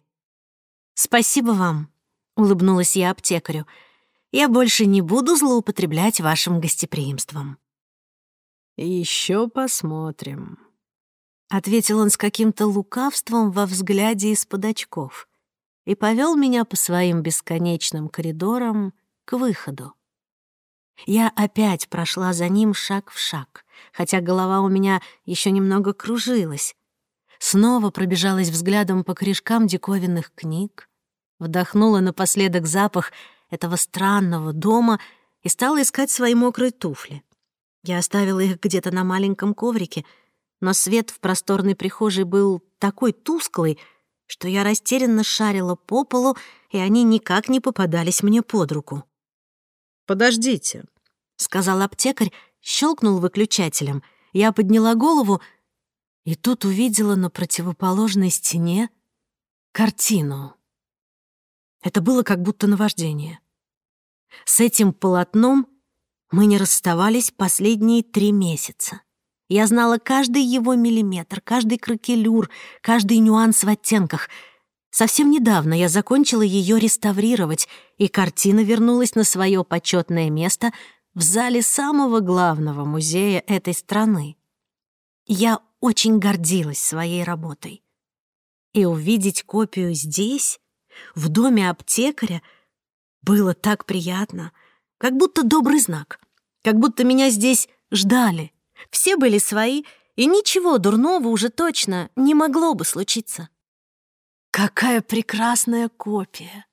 «Спасибо вам», Улыбнулась я аптекарю. «Я больше не буду злоупотреблять вашим гостеприимством». «Еще посмотрим», — ответил он с каким-то лукавством во взгляде из-под очков и повел меня по своим бесконечным коридорам к выходу. Я опять прошла за ним шаг в шаг, хотя голова у меня еще немного кружилась. Снова пробежалась взглядом по корешкам диковинных книг, Вдохнула напоследок запах этого странного дома и стала искать свои мокрые туфли. Я оставила их где-то на маленьком коврике, но свет в просторной прихожей был такой тусклый, что я растерянно шарила по полу, и они никак не попадались мне под руку. «Подождите», — сказал аптекарь, щелкнул выключателем. Я подняла голову и тут увидела на противоположной стене картину. Это было как будто наваждение. С этим полотном мы не расставались последние три месяца. Я знала каждый его миллиметр, каждый кракелюр, каждый нюанс в оттенках. Совсем недавно я закончила ее реставрировать, и картина вернулась на свое почетное место в зале самого главного музея этой страны. Я очень гордилась своей работой. И увидеть копию здесь в доме аптекаря было так приятно, как будто добрый знак, как будто меня здесь ждали. Все были свои, и ничего дурного уже точно не могло бы случиться. «Какая прекрасная копия!»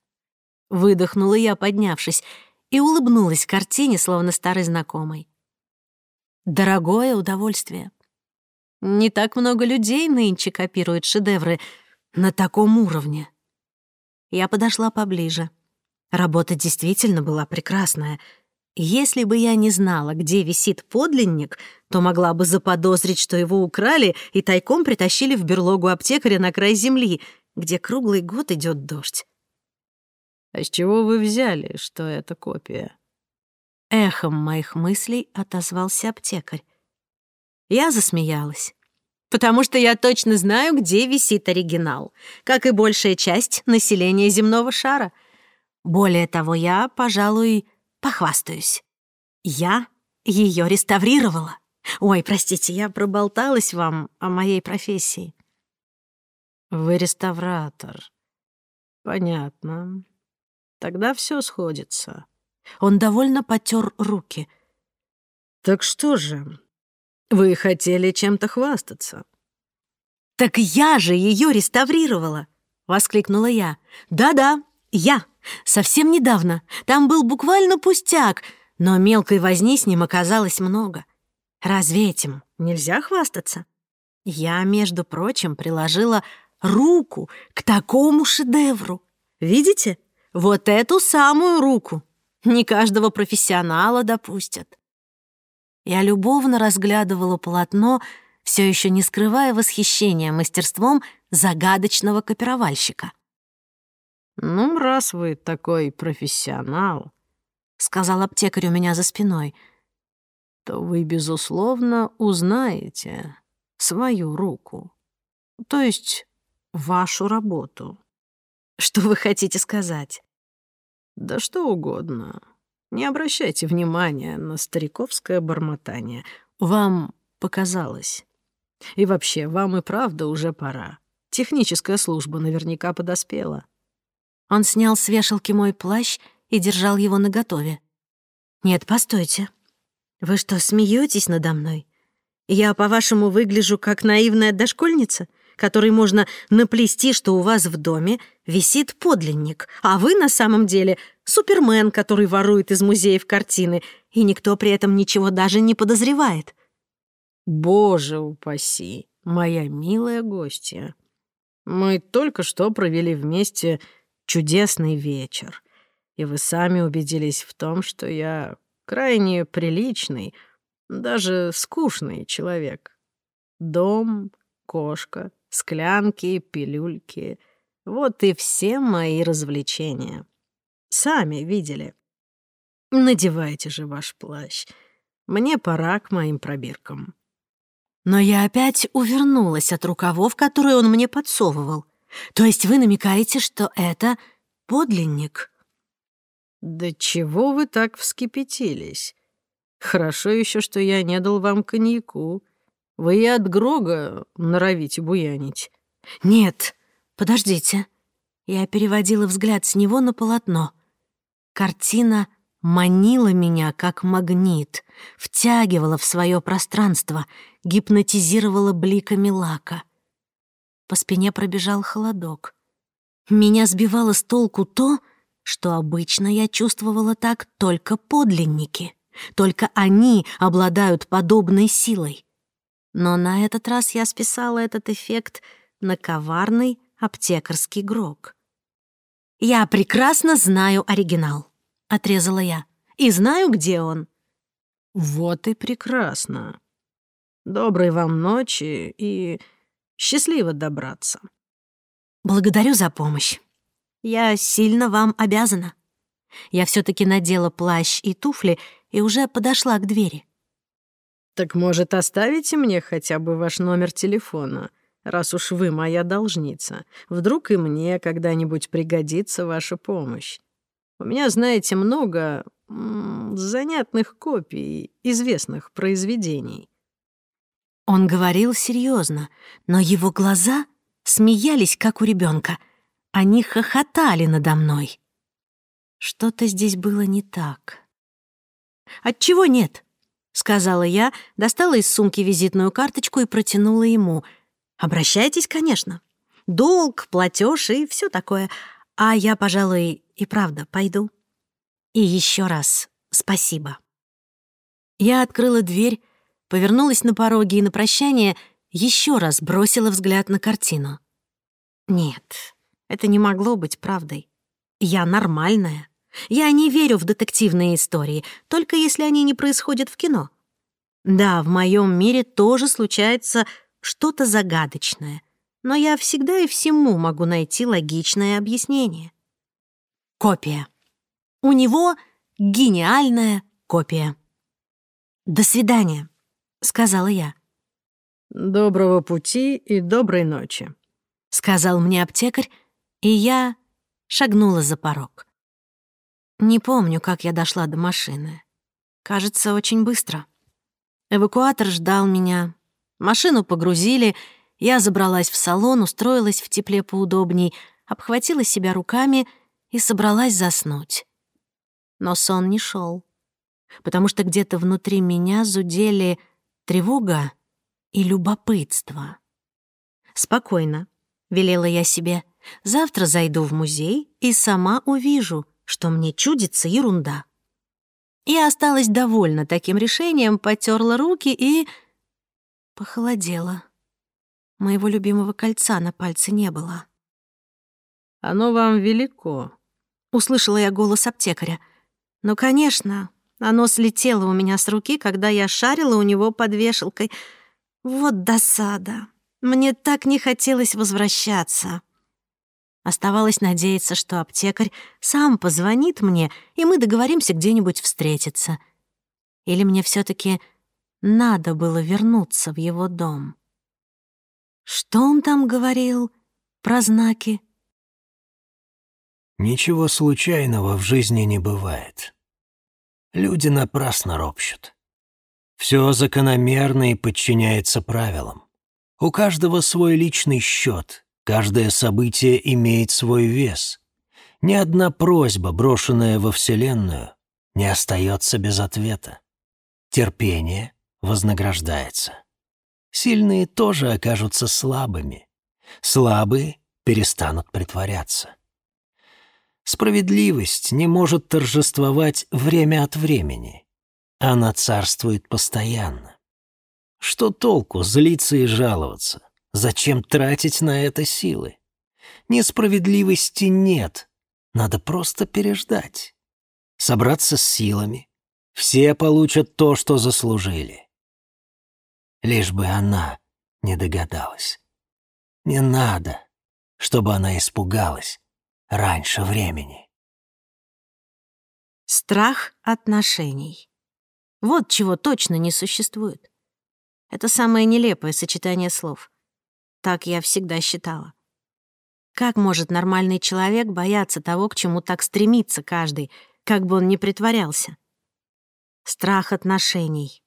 Выдохнула я, поднявшись, и улыбнулась картине, словно старой знакомой. «Дорогое удовольствие!» Не так много людей нынче копируют шедевры на таком уровне. Я подошла поближе. Работа действительно была прекрасная. Если бы я не знала, где висит подлинник, то могла бы заподозрить, что его украли и тайком притащили в берлогу аптекаря на край земли, где круглый год идет дождь. «А с чего вы взяли, что это копия?» Эхом моих мыслей отозвался аптекарь. Я засмеялась потому что я точно знаю, где висит оригинал, как и большая часть населения земного шара. Более того, я, пожалуй, похвастаюсь. Я ее реставрировала. Ой, простите, я проболталась вам о моей профессии. Вы реставратор. Понятно. Тогда все сходится. Он довольно потер руки. Так что же, вы хотели чем-то хвастаться. «Так я же ее реставрировала!» — воскликнула я. «Да-да, я! Совсем недавно. Там был буквально пустяк, но мелкой возни с ним оказалось много. Разве этим нельзя хвастаться?» Я, между прочим, приложила руку к такому шедевру. Видите? Вот эту самую руку. Не каждого профессионала допустят. Я любовно разглядывала полотно, все еще не скрывая восхищения мастерством загадочного копировальщика. «Ну, раз вы такой профессионал», — сказал аптекарь у меня за спиной, «то вы, безусловно, узнаете свою руку, то есть вашу работу». «Что вы хотите сказать?» «Да что угодно», не обращайте внимания на стариковское бормотание. Вам показалось. И вообще, вам и правда уже пора. Техническая служба наверняка подоспела. Он снял с вешалки мой плащ и держал его наготове. «Нет, постойте. Вы что, смеетесь надо мной? Я, по-вашему, выгляжу как наивная дошкольница? который можно наплести, что у вас в доме висит подлинник, а вы на самом деле супермен, который ворует из музеев картины, и никто при этом ничего даже не подозревает. Боже упаси, моя милая гостья. Мы только что провели вместе чудесный вечер, и вы сами убедились в том, что я крайне приличный, даже скучный человек. Дом, кошка, склянки, пилюльки. Вот и все мои развлечения. Сами видели. Надевайте же ваш плащ. Мне пора к моим пробиркам. Но я опять увернулась от рукавов, которые он мне подсовывал. То есть вы намекаете, что это подлинник? Да чего вы так вскипятились? Хорошо еще, что я не дал вам коньяку. Вы и от Грога норовите буянить. Нет, подождите. Я переводила взгляд с него на полотно. Картина манила меня, как магнит, втягивала в свое пространство, гипнотизировала бликами лака. По спине пробежал холодок. Меня сбивало с толку то, что обычно я чувствовала так только подлинники. Только они обладают подобной силой. Но на этот раз я списала этот эффект на коварный аптекарский грок. «Я прекрасно знаю оригинал», — отрезала я, — «и знаю, где он». «Вот и прекрасно. Доброй вам ночи и счастливо добраться». «Благодарю за помощь. Я сильно вам обязана». Я все таки надела плащ и туфли и уже подошла к двери. Так может оставите мне хотя бы ваш номер телефона, раз уж вы моя должница. Вдруг и мне когда-нибудь пригодится ваша помощь. У меня, знаете, много занятных копий известных произведений. Он говорил серьезно, но его глаза смеялись, как у ребенка. Они хохотали надо мной. Что-то здесь было не так. Отчего нет? сказала я, достала из сумки визитную карточку и протянула ему. «Обращайтесь, конечно. Долг, платеж и все такое. А я, пожалуй, и правда пойду. И еще раз спасибо». Я открыла дверь, повернулась на пороге и на прощание еще раз бросила взгляд на картину. «Нет, это не могло быть правдой. Я нормальная». Я не верю в детективные истории, только если они не происходят в кино. Да, в моем мире тоже случается что-то загадочное, но я всегда и всему могу найти логичное объяснение. Копия. У него гениальная копия. «До свидания», — сказала я. «Доброго пути и доброй ночи», — сказал мне аптекарь, и я шагнула за порог. Не помню, как я дошла до машины. Кажется, очень быстро. Эвакуатор ждал меня. Машину погрузили. Я забралась в салон, устроилась в тепле поудобней, обхватила себя руками и собралась заснуть. Но сон не шел, потому что где-то внутри меня зудели тревога и любопытство. «Спокойно», — велела я себе. «Завтра зайду в музей и сама увижу, что мне чудится ерунда. Я осталась довольна таким решением, потерла руки и... похолодела. Моего любимого кольца на пальце не было. «Оно вам велико», — услышала я голос аптекаря. «Ну, конечно, оно слетело у меня с руки, когда я шарила у него под вешалкой. Вот досада. Мне так не хотелось возвращаться». Оставалось надеяться, что аптекарь сам позвонит мне, и мы договоримся где-нибудь встретиться. Или мне все таки надо было вернуться в его дом? Что он там говорил про знаки? Ничего случайного в жизни не бывает. Люди напрасно ропщут. Все закономерно и подчиняется правилам. У каждого свой личный счет, Каждое событие имеет свой вес. Ни одна просьба, брошенная во Вселенную, не остается без ответа. Терпение вознаграждается. Сильные тоже окажутся слабыми. Слабые перестанут притворяться. Справедливость не может торжествовать время от времени. Она царствует постоянно. Что толку злиться и жаловаться? Зачем тратить на это силы? Несправедливости нет. Надо просто переждать. Собраться с силами. Все получат то, что заслужили. Лишь бы она не догадалась. Не надо, чтобы она испугалась раньше времени. Страх отношений. Вот чего точно не существует. Это самое нелепое сочетание слов. Так я всегда считала. Как может нормальный человек бояться того, к чему так стремится каждый, как бы он ни притворялся? Страх отношений.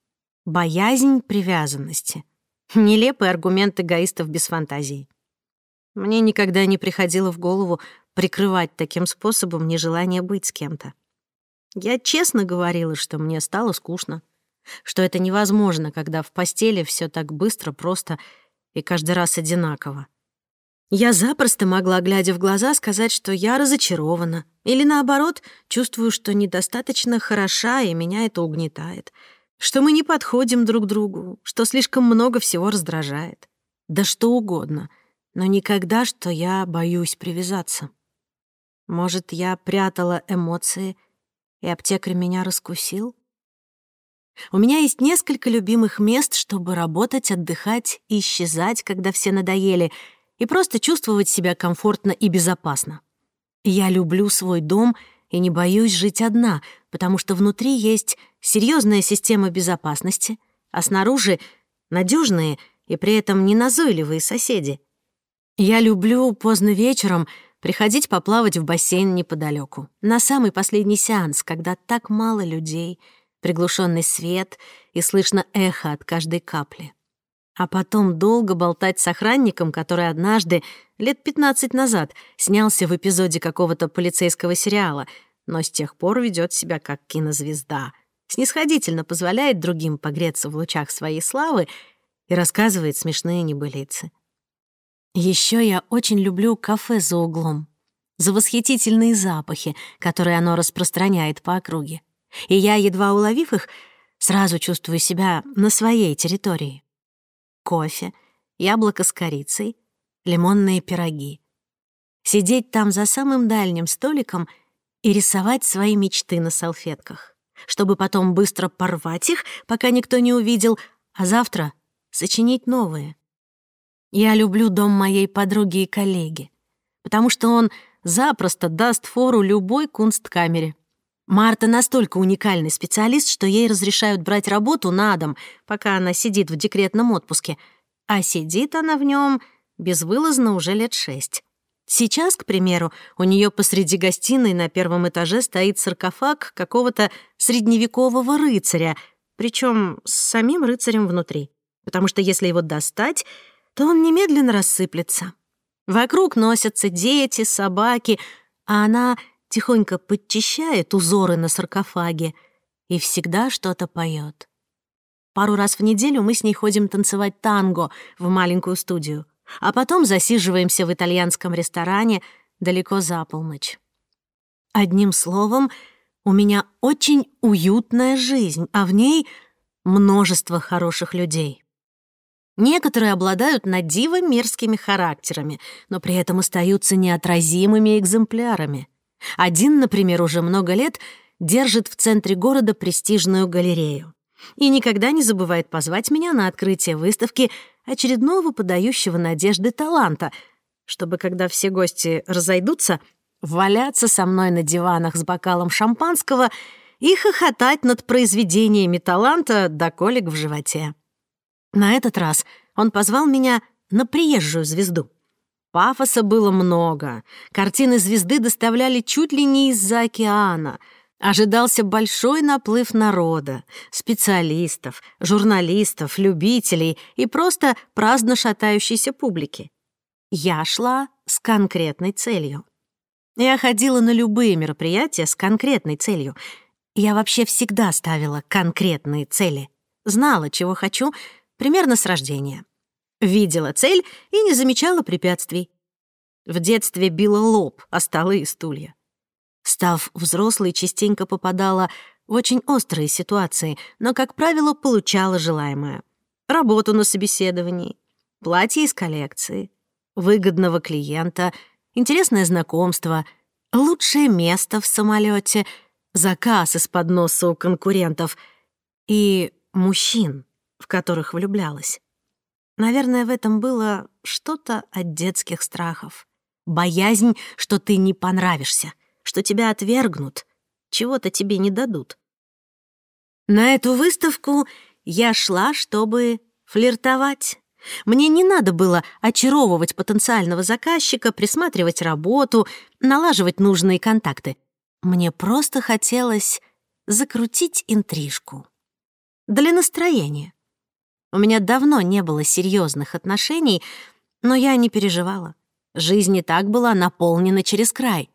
Боязнь привязанности. Нелепый аргумент эгоистов без фантазии. Мне никогда не приходило в голову прикрывать таким способом нежелание быть с кем-то. Я честно говорила, что мне стало скучно, что это невозможно, когда в постели все так быстро, просто и каждый раз одинаково. Я запросто могла, глядя в глаза, сказать, что я разочарована, или наоборот, чувствую, что недостаточно хороша, и меня это угнетает, что мы не подходим друг другу, что слишком много всего раздражает. Да что угодно, но никогда, что я боюсь привязаться. Может, я прятала эмоции, и аптекарь меня раскусил? У меня есть несколько любимых мест, чтобы работать, отдыхать и исчезать, когда все надоели, и просто чувствовать себя комфортно и безопасно. Я люблю свой дом и не боюсь жить одна, потому что внутри есть серьезная система безопасности, а снаружи — надежные и при этом неназойливые соседи. Я люблю поздно вечером приходить поплавать в бассейн неподалеку, на самый последний сеанс, когда так мало людей — приглушенный свет и слышно эхо от каждой капли. А потом долго болтать с охранником, который однажды, лет 15 назад, снялся в эпизоде какого-то полицейского сериала, но с тех пор ведет себя как кинозвезда, снисходительно позволяет другим погреться в лучах своей славы и рассказывает смешные небылицы. Еще я очень люблю кафе за углом, за восхитительные запахи, которые оно распространяет по округе и я, едва уловив их, сразу чувствую себя на своей территории. Кофе, яблоко с корицей, лимонные пироги. Сидеть там за самым дальним столиком и рисовать свои мечты на салфетках, чтобы потом быстро порвать их, пока никто не увидел, а завтра сочинить новые. Я люблю дом моей подруги и коллеги, потому что он запросто даст фору любой кунсткамере. Марта настолько уникальный специалист, что ей разрешают брать работу на дом, пока она сидит в декретном отпуске. А сидит она в нем безвылазно уже лет шесть. Сейчас, к примеру, у нее посреди гостиной на первом этаже стоит саркофаг какого-то средневекового рыцаря, причем с самим рыцарем внутри. Потому что если его достать, то он немедленно рассыплется. Вокруг носятся дети, собаки, а она тихонько подчищает узоры на саркофаге и всегда что-то поет. Пару раз в неделю мы с ней ходим танцевать танго в маленькую студию, а потом засиживаемся в итальянском ресторане далеко за полночь. Одним словом, у меня очень уютная жизнь, а в ней множество хороших людей. Некоторые обладают надиво мерзкими характерами, но при этом остаются неотразимыми экземплярами — один, например, уже много лет держит в центре города престижную галерею и никогда не забывает позвать меня на открытие выставки очередного подающего надежды таланта, чтобы, когда все гости разойдутся, валяться со мной на диванах с бокалом шампанского и хохотать над произведениями таланта до колик в животе. На этот раз он позвал меня на приезжую звезду — Пафоса было много. Картины звезды доставляли чуть ли не из-за океана. Ожидался большой наплыв народа, специалистов, журналистов, любителей и просто праздно шатающейся публики. Я шла с конкретной целью. Я ходила на любые мероприятия с конкретной целью. Я вообще всегда ставила конкретные цели. Знала, чего хочу, примерно с рождения видела цель и не замечала препятствий. В детстве била лоб о столы и стулья. Став взрослой, частенько попадала в очень острые ситуации, но, как правило, получала желаемое. Работу на собеседовании, платье из коллекции, выгодного клиента, интересное знакомство, лучшее место в самолете, заказ из-под носа у конкурентов и мужчин, в которых влюблялась. Наверное, в этом было что-то от детских страхов. Боязнь, что ты не понравишься, что тебя отвергнут, чего-то тебе не дадут. На эту выставку я шла, чтобы флиртовать. Мне не надо было очаровывать потенциального заказчика, присматривать работу, налаживать нужные контакты. Мне просто хотелось закрутить интрижку. Для настроения. У меня давно не было серьезных отношений, но я не переживала. Жизнь и так была наполнена через край.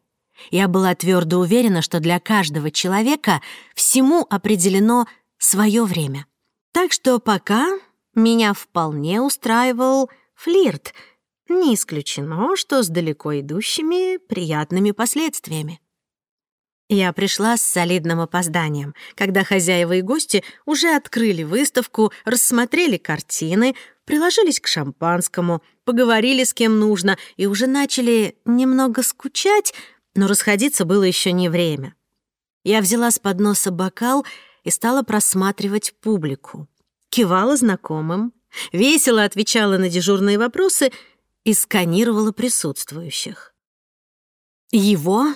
Я была твердо уверена, что для каждого человека всему определено свое время. Так что пока меня вполне устраивал флирт. Не исключено, что с далеко идущими приятными последствиями. Я пришла с солидным опозданием, когда хозяева и гости уже открыли выставку, рассмотрели картины, приложились к шампанскому, поговорили с кем нужно и уже начали немного скучать, но расходиться было еще не время. Я взяла с подноса бокал и стала просматривать публику. Кивала знакомым, весело отвечала на дежурные вопросы и сканировала присутствующих. Его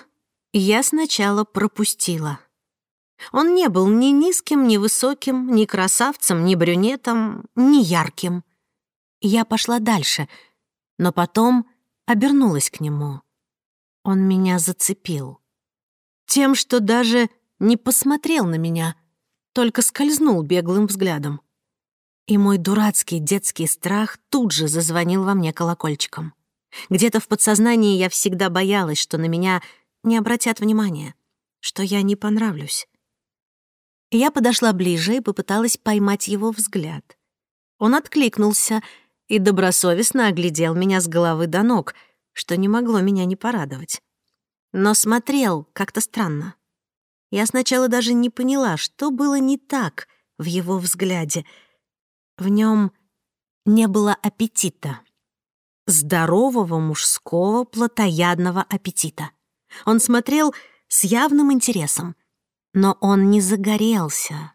я сначала пропустила. Он не был ни низким, ни высоким, ни красавцем, ни брюнетом, ни ярким. Я пошла дальше, но потом обернулась к нему. Он меня зацепил. Тем, что даже не посмотрел на меня, только скользнул беглым взглядом. И мой дурацкий детский страх тут же зазвонил во мне колокольчиком. Где-то в подсознании я всегда боялась, что на меня не обратят внимания, что я не понравлюсь. Я подошла ближе и попыталась поймать его взгляд. Он откликнулся и добросовестно оглядел меня с головы до ног, что не могло меня не порадовать. Но смотрел как-то странно. Я сначала даже не поняла, что было не так в его взгляде. В нем не было аппетита. Здорового мужского плотоядного аппетита. Он смотрел с явным интересом, но он не загорелся.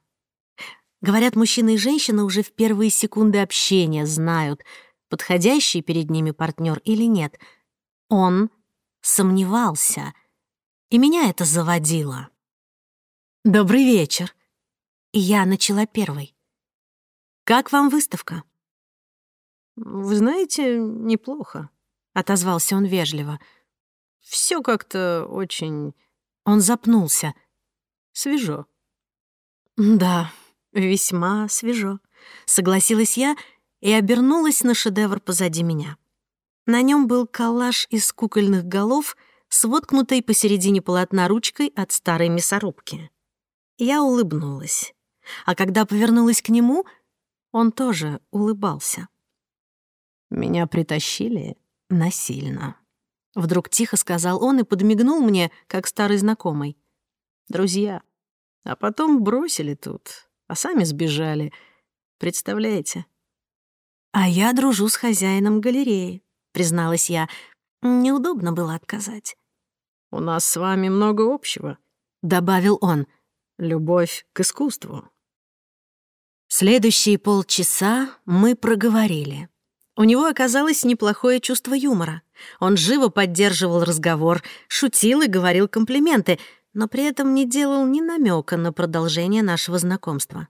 Говорят, мужчина и женщина уже в первые секунды общения знают, подходящий перед ними партнер или нет. Он сомневался, и меня это заводило. «Добрый вечер!» Я начала первой. «Как вам выставка?» «Вы знаете, неплохо», — отозвался он вежливо. Все как-то очень... Он запнулся. Свежо. Да, весьма свежо. Согласилась я и обернулась на шедевр позади меня. На нем был коллаж из кукольных голов с воткнутой посередине полотна ручкой от старой мясорубки. Я улыбнулась. А когда повернулась к нему, он тоже улыбался. «Меня притащили насильно». Вдруг тихо сказал он и подмигнул мне, как старый знакомый. «Друзья, а потом бросили тут, а сами сбежали. Представляете?» «А я дружу с хозяином галереи», — призналась я. «Неудобно было отказать». «У нас с вами много общего», — добавил он. «Любовь к искусству». Следующие полчаса мы проговорили. У него оказалось неплохое чувство юмора. Он живо поддерживал разговор, шутил и говорил комплименты, но при этом не делал ни намека на продолжение нашего знакомства.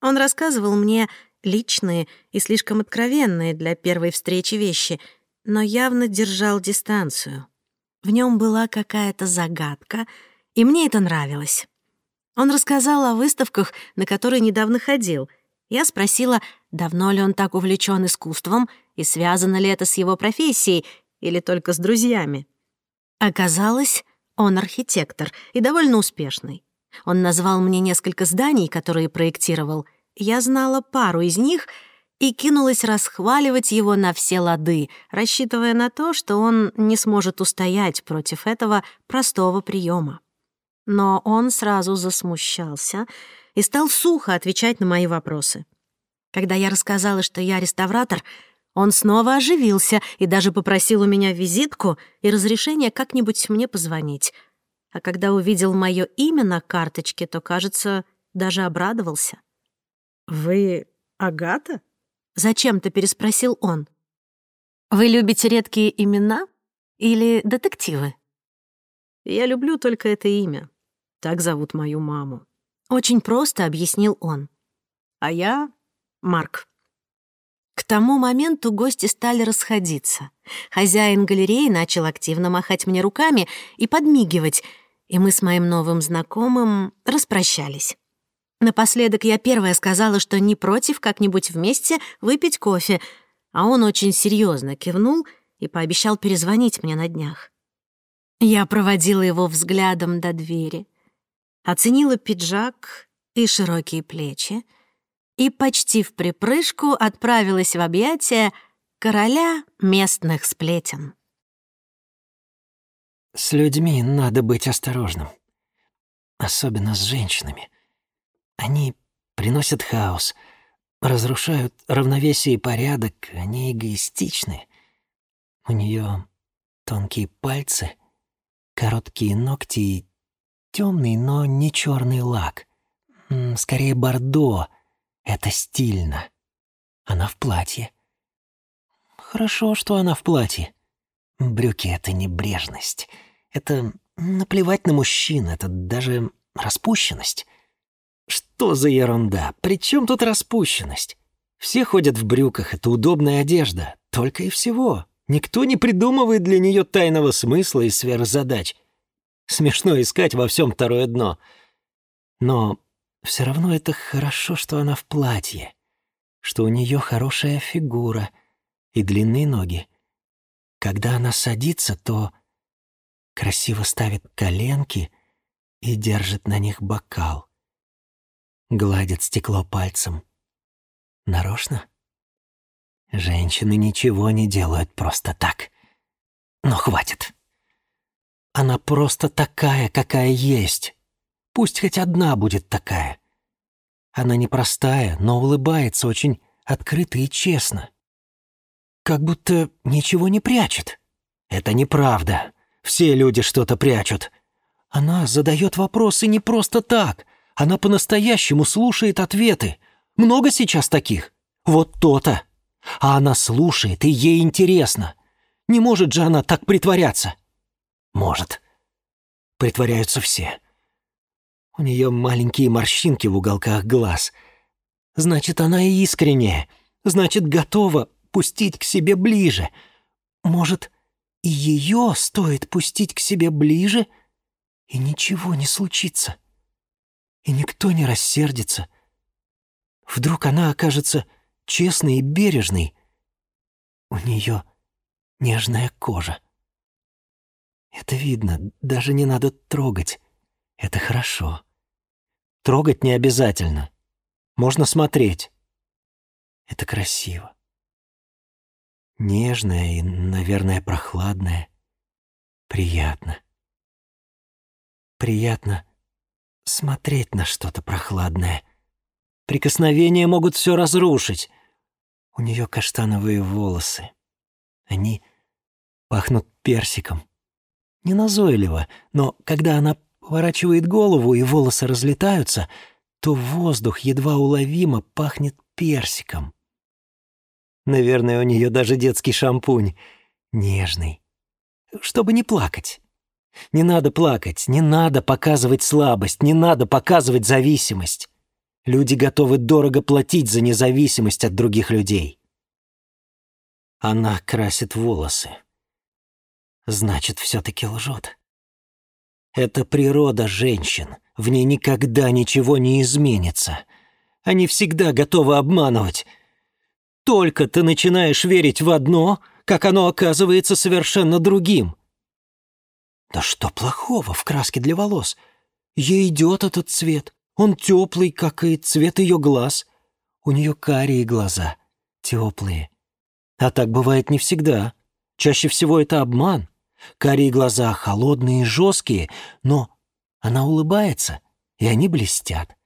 Он рассказывал мне личные и слишком откровенные для первой встречи вещи, но явно держал дистанцию. В нем была какая-то загадка, и мне это нравилось. Он рассказал о выставках, на которые недавно ходил. Я спросила, давно ли он так увлечен искусством и связано ли это с его профессией, или только с друзьями. Оказалось, он архитектор и довольно успешный. Он назвал мне несколько зданий, которые проектировал. Я знала пару из них и кинулась расхваливать его на все лады, рассчитывая на то, что он не сможет устоять против этого простого приема. Но он сразу засмущался и стал сухо отвечать на мои вопросы. Когда я рассказала, что я реставратор — он снова оживился и даже попросил у меня визитку и разрешение как-нибудь мне позвонить. А когда увидел мое имя на карточке, то, кажется, даже обрадовался. «Вы Агата?» — зачем-то переспросил он. «Вы любите редкие имена или детективы?» «Я люблю только это имя. Так зовут мою маму». Очень просто объяснил он. «А я — Марк». К тому моменту гости стали расходиться. Хозяин галереи начал активно махать мне руками и подмигивать, и мы с моим новым знакомым распрощались. Напоследок я первая сказала, что не против как-нибудь вместе выпить кофе, а он очень серьезно кивнул и пообещал перезвонить мне на днях. Я проводила его взглядом до двери, оценила пиджак и широкие плечи, и почти в припрыжку отправилась в объятия короля местных сплетен. «С людьми надо быть осторожным, особенно с женщинами. Они приносят хаос, разрушают равновесие и порядок, они эгоистичны. У нее тонкие пальцы, короткие ногти и темный, но не черный лак, скорее бордо — это стильно. Она в платье. Хорошо, что она в платье. Брюки — это небрежность. Это наплевать на мужчин, это даже распущенность. Что за ерунда? При чем тут распущенность? Все ходят в брюках, это удобная одежда. Только и всего. Никто не придумывает для нее тайного смысла и сверхзадач. Смешно искать во всем второе дно. Но все равно это хорошо, что она в платье, что у нее хорошая фигура и длинные ноги. Когда она садится, то красиво ставит коленки и держит на них бокал. Гладит стекло пальцем. Нарочно? Женщины ничего не делают просто так. Но хватит. Она просто такая, какая есть. Пусть хоть одна будет такая. Она непростая, но улыбается очень открыто и честно. Как будто ничего не прячет. Это неправда. Все люди что-то прячут. Она задает вопросы не просто так. Она по-настоящему слушает ответы. Много сейчас таких? Вот то-то. А она слушает, и ей интересно. Не может же она так притворяться? Может. Притворяются все. У нее маленькие морщинки в уголках глаз. Значит, она и искренняя. Значит, готова пустить к себе ближе. Может, и ее стоит пустить к себе ближе, и ничего не случится. И никто не рассердится. Вдруг она окажется честной и бережной. У нее нежная кожа. Это видно, даже не надо трогать. «Это хорошо. Трогать не обязательно. Можно смотреть. Это красиво. Нежное и, наверное, прохладное. Приятно. Приятно смотреть на что-то прохладное. Прикосновения могут все разрушить. У нее каштановые волосы. Они пахнут персиком. Не назойливо, но когда она ворачивает голову, и волосы разлетаются, то воздух едва уловимо пахнет персиком. Наверное, у нее даже детский шампунь. Нежный. Чтобы не плакать. Не надо плакать, не надо показывать слабость, не надо показывать зависимость. Люди готовы дорого платить за независимость от других людей. Она красит волосы. Значит, все-таки лжет. Это природа женщин. В ней никогда ничего не изменится. Они всегда готовы обманывать. Только ты начинаешь верить в одно, как оно оказывается совершенно другим. Да что плохого в краске для волос? Ей идет этот цвет. Он теплый, как и цвет ее глаз. У нее карие глаза, теплые. А так бывает не всегда. Чаще всего это обман. Карие глаза холодные, и жесткие, но она улыбается, и они блестят.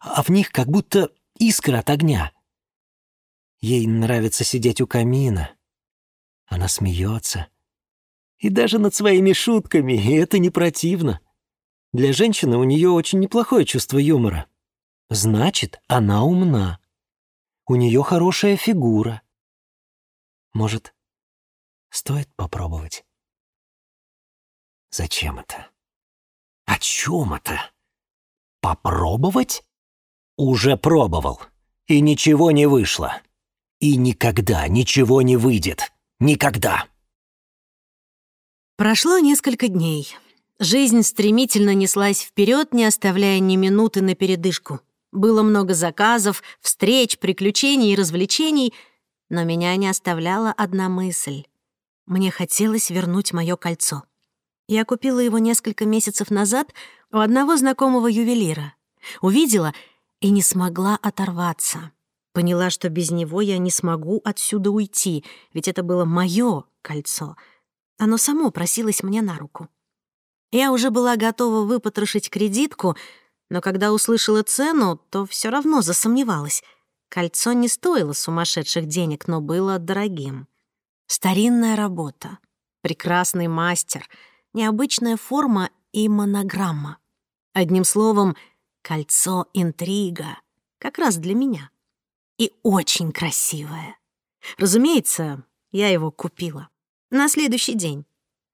А в них как будто искра от огня. Ей нравится сидеть у камина. Она смеется. И даже над своими шутками, это не противно. Для женщины у нее очень неплохое чувство юмора. Значит, она умна. У нее хорошая фигура. Может, стоит попробовать? Зачем это? О чем это? Попробовать? Уже пробовал. И ничего не вышло. И никогда ничего не выйдет. Никогда. Прошло несколько дней. Жизнь стремительно неслась вперед, не оставляя ни минуты на передышку. Было много заказов, встреч, приключений и развлечений, но меня не оставляла одна мысль. Мне хотелось вернуть мое кольцо. Я купила его несколько месяцев назад у одного знакомого ювелира. Увидела и не смогла оторваться. Поняла, что без него я не смогу отсюда уйти, ведь это было мое кольцо. Оно само просилось мне на руку. Я уже была готова выпотрошить кредитку, но когда услышала цену, то все равно засомневалась. Кольцо не стоило сумасшедших денег, но было дорогим. Старинная работа. Прекрасный мастер — необычная форма и монограмма. Одним словом, кольцо интрига, как раз для меня. И очень красивое. Разумеется, я его купила. На следующий день.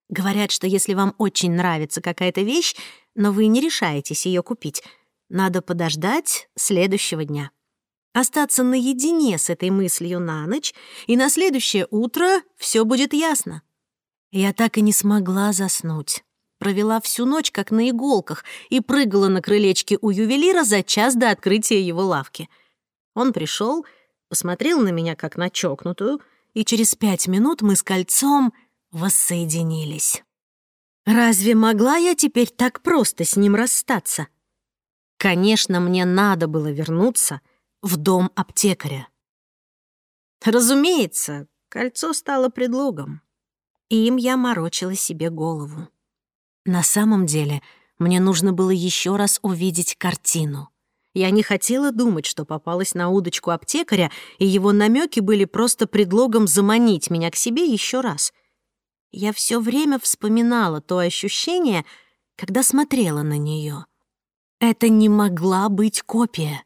Говорят, что если вам очень нравится какая-то вещь, но вы не решаетесь ее купить, надо подождать следующего дня. Остаться наедине с этой мыслью на ночь, и на следующее утро все будет ясно. Я так и не смогла заснуть. Провела всю ночь как на иголках и прыгала на крылечке у ювелира за час до открытия его лавки. Он пришел, посмотрел на меня как на чокнутую, и через пять минут мы с кольцом воссоединились. Разве могла я теперь так просто с ним расстаться? Конечно, мне надо было вернуться в дом аптекаря. Разумеется, кольцо стало предлогом и им я морочила себе голову. На самом деле, мне нужно было еще раз увидеть картину. Я не хотела думать, что попалась на удочку аптекаря, и его намеки были просто предлогом заманить меня к себе еще раз. Я все время вспоминала то ощущение, когда смотрела на нее. Это не могла быть копия.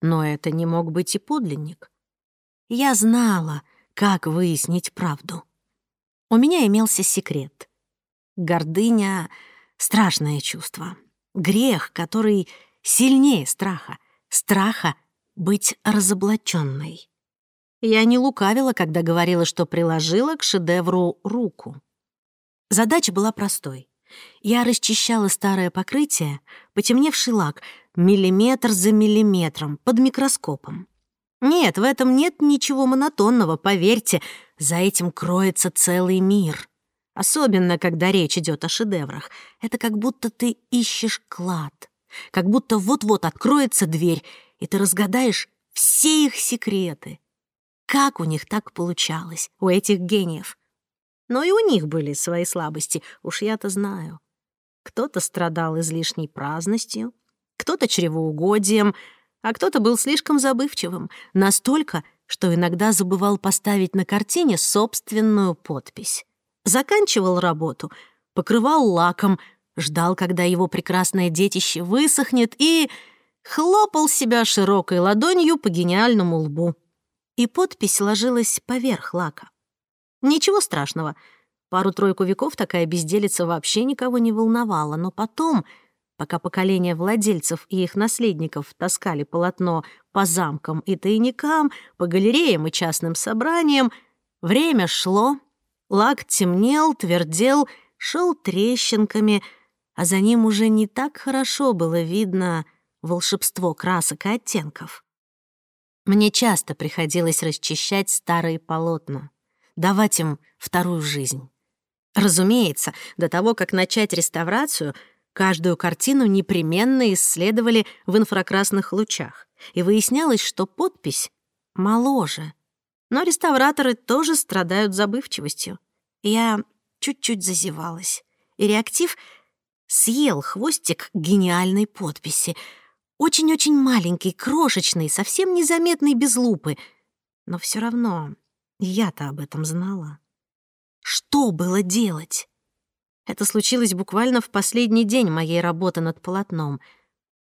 Но это не мог быть и подлинник. Я знала, как выяснить правду. У меня имелся секрет. Гордыня — страшное чувство. Грех, который сильнее страха. Страха быть разоблаченной. Я не лукавила, когда говорила, что приложила к шедевру руку. Задача была простой. Я расчищала старое покрытие, потемневший лак, миллиметр за миллиметром, под микроскопом. Нет, в этом нет ничего монотонного, поверьте, за этим кроется целый мир. Особенно, когда речь идет о шедеврах. Это как будто ты ищешь клад. Как будто вот-вот откроется дверь, и ты разгадаешь все их секреты. Как у них так получалось, у этих гениев? Но и у них были свои слабости, уж я-то знаю. Кто-то страдал излишней праздностью, кто-то чревоугодием, а кто-то был слишком забывчивым, настолько, что иногда забывал поставить на картине собственную подпись. Заканчивал работу, покрывал лаком, ждал, когда его прекрасное детище высохнет и хлопал себя широкой ладонью по гениальному лбу. И подпись ложилась поверх лака. Ничего страшного. Пару-тройку веков такая безделица вообще никого не волновала, но потом пока поколения владельцев и их наследников таскали полотно по замкам и тайникам, по галереям и частным собраниям, время шло, лак темнел, твердел, шел трещинками, а за ним уже не так хорошо было видно волшебство красок и оттенков. Мне часто приходилось расчищать старые полотна, давать им вторую жизнь. Разумеется, до того, как начать реставрацию — Каждую картину непременно исследовали в инфракрасных лучах, и выяснялось, что подпись моложе. Но реставраторы тоже страдают забывчивостью. Я чуть-чуть зазевалась, и реактив съел хвостик гениальной подписи. Очень-очень маленький, крошечный, совсем незаметный без лупы. Но все равно я-то об этом знала. Что было делать? Это случилось буквально в последний день моей работы над полотном.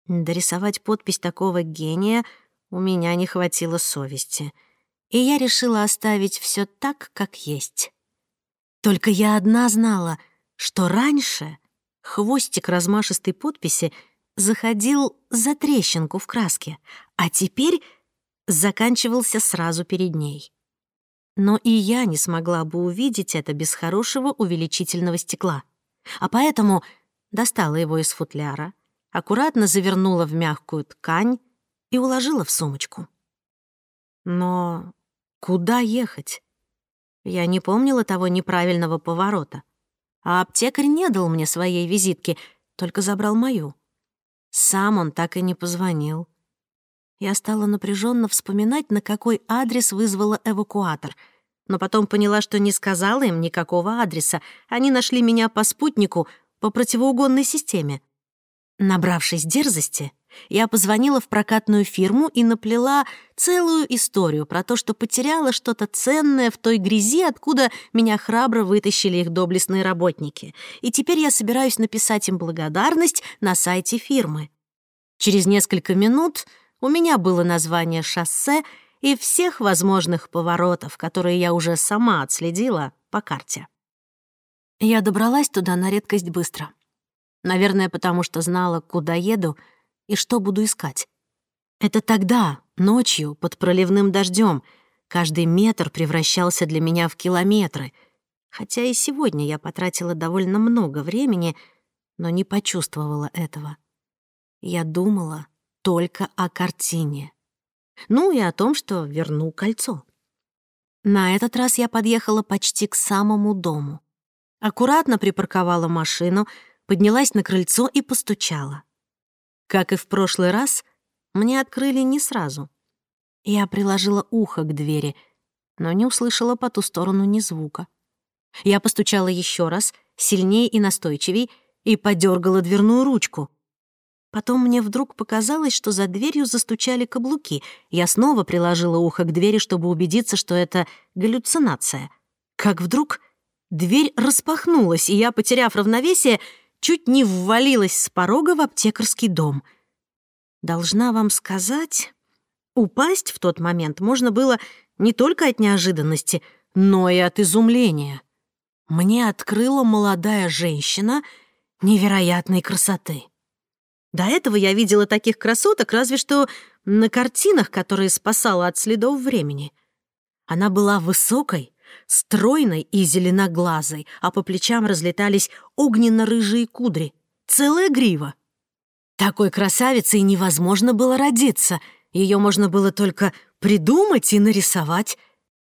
Дорисовать подпись такого гения у меня не хватило совести. И я решила оставить все так, как есть. Только я одна знала, что раньше хвостик размашистой подписи заходил за трещинку в краске, а теперь заканчивался сразу перед ней. Но и я не смогла бы увидеть это без хорошего увеличительного стекла. А поэтому достала его из футляра, аккуратно завернула в мягкую ткань и уложила в сумочку. Но куда ехать? Я не помнила того неправильного поворота. А аптекарь не дал мне своей визитки, только забрал мою. Сам он так и не позвонил. Я стала напряженно вспоминать, на какой адрес вызвала эвакуатор — но потом поняла, что не сказала им никакого адреса. Они нашли меня по спутнику, по противоугонной системе. Набравшись дерзости, я позвонила в прокатную фирму и наплела целую историю про то, что потеряла что-то ценное в той грязи, откуда меня храбро вытащили их доблестные работники. И теперь я собираюсь написать им благодарность на сайте фирмы. Через несколько минут у меня было название «Шоссе», и всех возможных поворотов, которые я уже сама отследила по карте. Я добралась туда на редкость быстро. Наверное, потому что знала, куда еду и что буду искать. Это тогда, ночью, под проливным дождем, каждый метр превращался для меня в километры. Хотя и сегодня я потратила довольно много времени, но не почувствовала этого. Я думала только о картине. Ну и о том, что верну кольцо. На этот раз я подъехала почти к самому дому. Аккуратно припарковала машину, поднялась на крыльцо и постучала. Как и в прошлый раз, мне открыли не сразу. Я приложила ухо к двери, но не услышала по ту сторону ни звука. Я постучала еще раз, сильнее и настойчивей, и подергала дверную ручку — Потом мне вдруг показалось, что за дверью застучали каблуки. Я снова приложила ухо к двери, чтобы убедиться, что это галлюцинация. Как вдруг дверь распахнулась, и я, потеряв равновесие, чуть не ввалилась с порога в аптекарский дом. Должна вам сказать, упасть в тот момент можно было не только от неожиданности, но и от изумления. Мне открыла молодая женщина невероятной красоты. До этого я видела таких красоток разве что на картинах, которые спасала от следов времени. Она была высокой, стройной и зеленоглазой, а по плечам разлетались огненно-рыжие кудри. Целая грива. Такой красавицей невозможно было родиться. Ее можно было только придумать и нарисовать.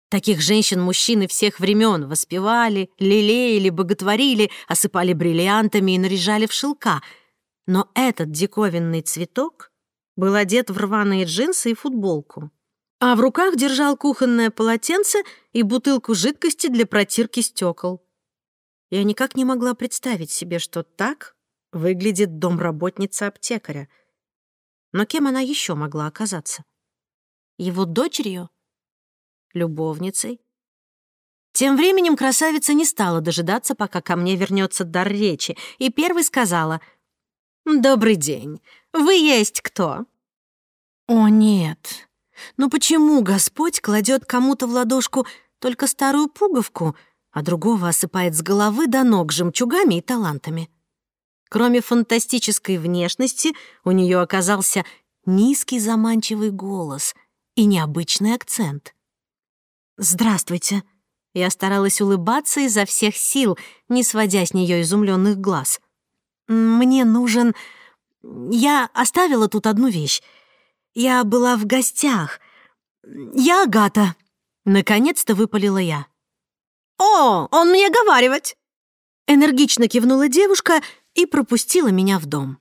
Таких женщин мужчины всех времен воспевали, лелеяли, боготворили, осыпали бриллиантами и наряжали в шелка — но этот диковинный цветок был одет в рваные джинсы и футболку, а в руках держал кухонное полотенце и бутылку жидкости для протирки стекол. Я никак не могла представить себе, что так выглядит домработница аптекаря. Но кем она еще могла оказаться? Его дочерью? Любовницей? Тем временем красавица не стала дожидаться, пока ко мне вернется дар речи, и первой сказала — «Добрый день. Вы есть кто?» «О, нет. Ну почему Господь кладет кому-то в ладошку только старую пуговку, а другого осыпает с головы до ног жемчугами и талантами?» Кроме фантастической внешности, у нее оказался низкий заманчивый голос и необычный акцент. «Здравствуйте!» Я старалась улыбаться изо всех сил, не сводя с нее изумленных глаз — мне нужен... Я оставила тут одну вещь. Я была в гостях. Я Агата. Наконец-то выпалила я. О, он мне говаривать! Энергично кивнула девушка и пропустила меня в дом.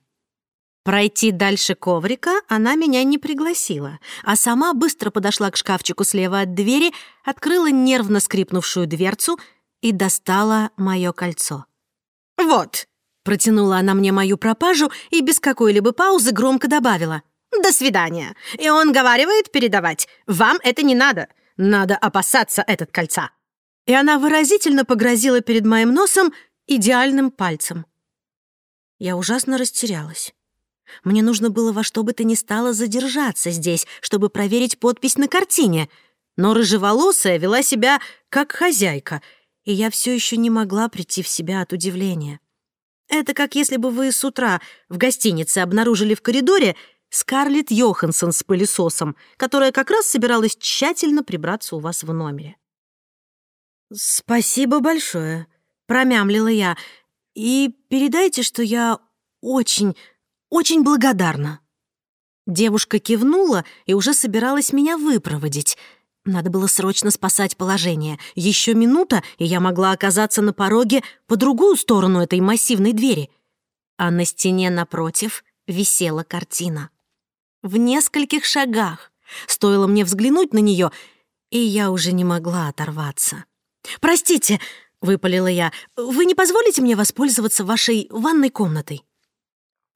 Пройти дальше коврика она меня не пригласила, а сама быстро подошла к шкафчику слева от двери, открыла нервно скрипнувшую дверцу и достала мое кольцо. «Вот, Протянула она мне мою пропажу и без какой-либо паузы громко добавила. «До свидания!» И он говаривает передавать. «Вам это не надо. Надо опасаться этот кольца». И она выразительно погрозила перед моим носом идеальным пальцем. Я ужасно растерялась. Мне нужно было во что бы то ни стало задержаться здесь, чтобы проверить подпись на картине. Но рыжеволосая вела себя как хозяйка, и я все еще не могла прийти в себя от удивления. Это как если бы вы с утра в гостинице обнаружили в коридоре Скарлетт Йоханссон с пылесосом, которая как раз собиралась тщательно прибраться у вас в номере. «Спасибо большое», — промямлила я. «И передайте, что я очень, очень благодарна». Девушка кивнула и уже собиралась меня выпроводить — надо было срочно спасать положение. Еще минута, и я могла оказаться на пороге по другую сторону этой массивной двери. А на стене напротив висела картина. В нескольких шагах. Стоило мне взглянуть на нее, и я уже не могла оторваться. «Простите», — выпалила я, — «вы не позволите мне воспользоваться вашей ванной комнатой?»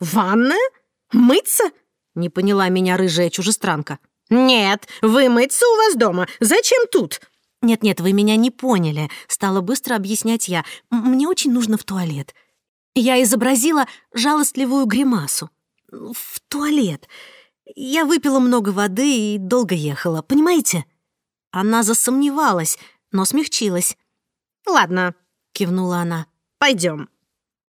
«Ванная? Мыться?» — не поняла меня рыжая чужестранка. «Нет, вымыться у вас дома. Зачем тут?» «Нет-нет, вы меня не поняли», — стала быстро объяснять я. «Мне очень нужно в туалет». Я изобразила жалостливую гримасу. «В туалет. Я выпила много воды и долго ехала, понимаете?» Она засомневалась, но смягчилась. «Ладно», — кивнула она. «Пойдем».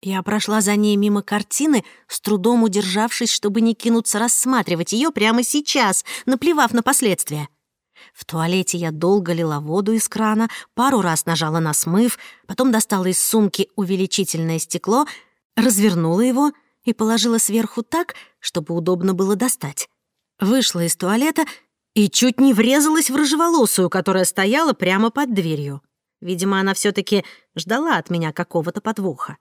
Я прошла за ней мимо картины, с трудом удержавшись, чтобы не кинуться рассматривать ее прямо сейчас, наплевав на последствия. В туалете я долго лила воду из крана, пару раз нажала на смыв, потом достала из сумки увеличительное стекло, развернула его и положила сверху так, чтобы удобно было достать. Вышла из туалета и чуть не врезалась в рыжеволосую, которая стояла прямо под дверью. Видимо, она все таки ждала от меня какого-то подвоха.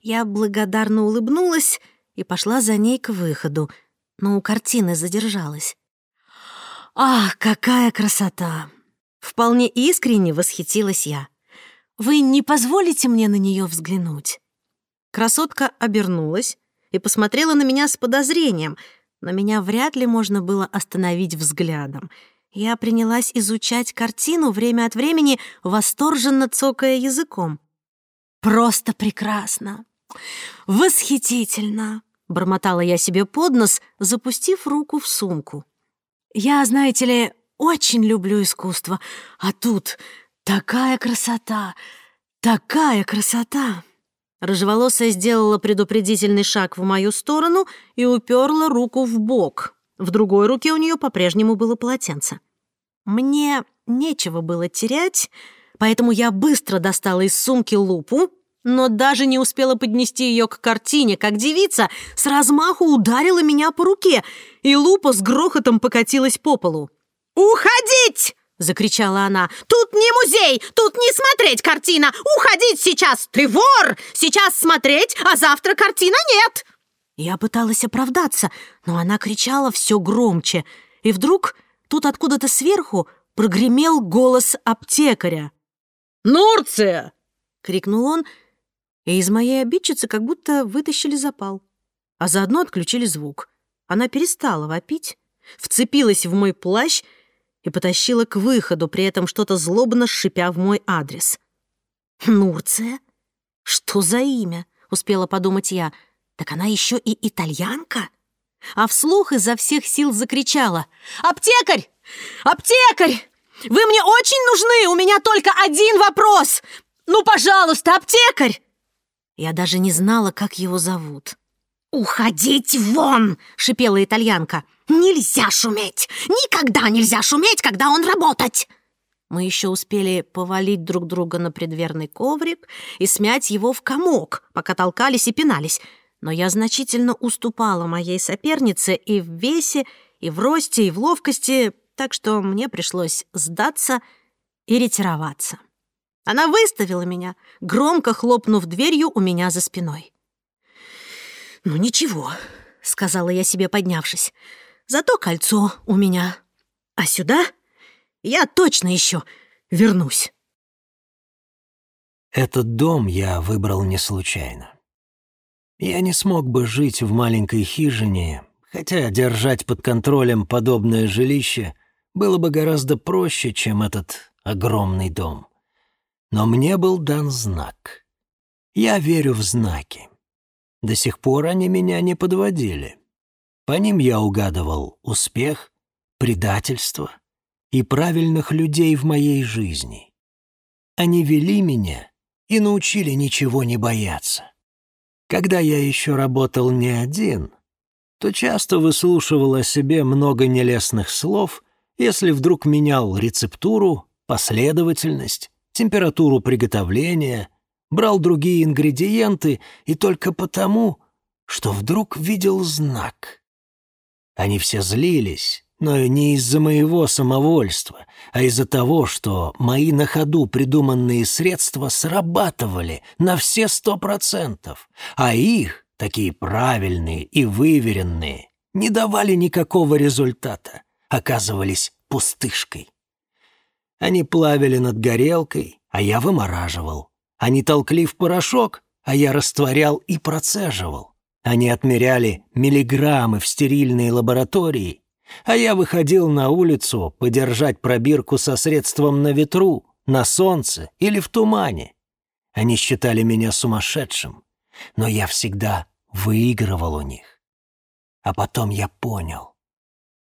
Я благодарно улыбнулась и пошла за ней к выходу, но у картины задержалась. «Ах, какая красота!» Вполне искренне восхитилась я. «Вы не позволите мне на нее взглянуть?» Красотка обернулась и посмотрела на меня с подозрением, но меня вряд ли можно было остановить взглядом. Я принялась изучать картину время от времени, восторженно цокая языком просто прекрасно! Восхитительно!» — бормотала я себе под нос, запустив руку в сумку. «Я, знаете ли, очень люблю искусство, а тут такая красота! Такая красота!» Рыжеволосая сделала предупредительный шаг в мою сторону и уперла руку в бок. В другой руке у нее по-прежнему было полотенце. Мне нечего было терять, поэтому я быстро достала из сумки лупу но даже не успела поднести ее к картине, как девица с размаху ударила меня по руке, и лупа с грохотом покатилась по полу. «Уходить!» — закричала она. «Тут не музей! Тут не смотреть картина! Уходить сейчас! Ты вор! Сейчас смотреть, а завтра картина нет!» Я пыталась оправдаться, но она кричала все громче. И вдруг тут откуда-то сверху прогремел голос аптекаря. «Нурция!» — крикнул он, — и из моей обидчицы как будто вытащили запал, а заодно отключили звук. Она перестала вопить, вцепилась в мой плащ и потащила к выходу, при этом что-то злобно шипя в мой адрес. «Нурция? Что за имя?» — успела подумать я. «Так она еще и итальянка?» А вслух изо всех сил закричала. «Аптекарь! Аптекарь! Вы мне очень нужны! У меня только один вопрос! Ну, пожалуйста, аптекарь!» Я даже не знала, как его зовут. «Уходить вон!» — шипела итальянка. «Нельзя шуметь! Никогда нельзя шуметь, когда он работать!» Мы еще успели повалить друг друга на предверный коврик и смять его в комок, пока толкались и пинались. Но я значительно уступала моей сопернице и в весе, и в росте, и в ловкости, так что мне пришлось сдаться и ретироваться. Она выставила меня, громко хлопнув дверью у меня за спиной. «Ну ничего», — сказала я себе, поднявшись. «Зато кольцо у меня. А сюда я точно еще вернусь». Этот дом я выбрал не случайно. Я не смог бы жить в маленькой хижине, хотя держать под контролем подобное жилище было бы гораздо проще, чем этот огромный дом но мне был дан знак. Я верю в знаки. До сих пор они меня не подводили. По ним я угадывал успех, предательство и правильных людей в моей жизни. Они вели меня и научили ничего не бояться. Когда я еще работал не один, то часто выслушивал о себе много нелестных слов, если вдруг менял рецептуру, последовательность температуру приготовления, брал другие ингредиенты и только потому, что вдруг видел знак. Они все злились, но не из-за моего самовольства, а из-за того, что мои на ходу придуманные средства срабатывали на все сто процентов, а их, такие правильные и выверенные, не давали никакого результата, оказывались пустышкой. Они плавили над горелкой, а я вымораживал. Они толкли в порошок, а я растворял и процеживал. Они отмеряли миллиграммы в стерильной лаборатории, а я выходил на улицу подержать пробирку со средством на ветру, на солнце или в тумане. Они считали меня сумасшедшим, но я всегда выигрывал у них. А потом я понял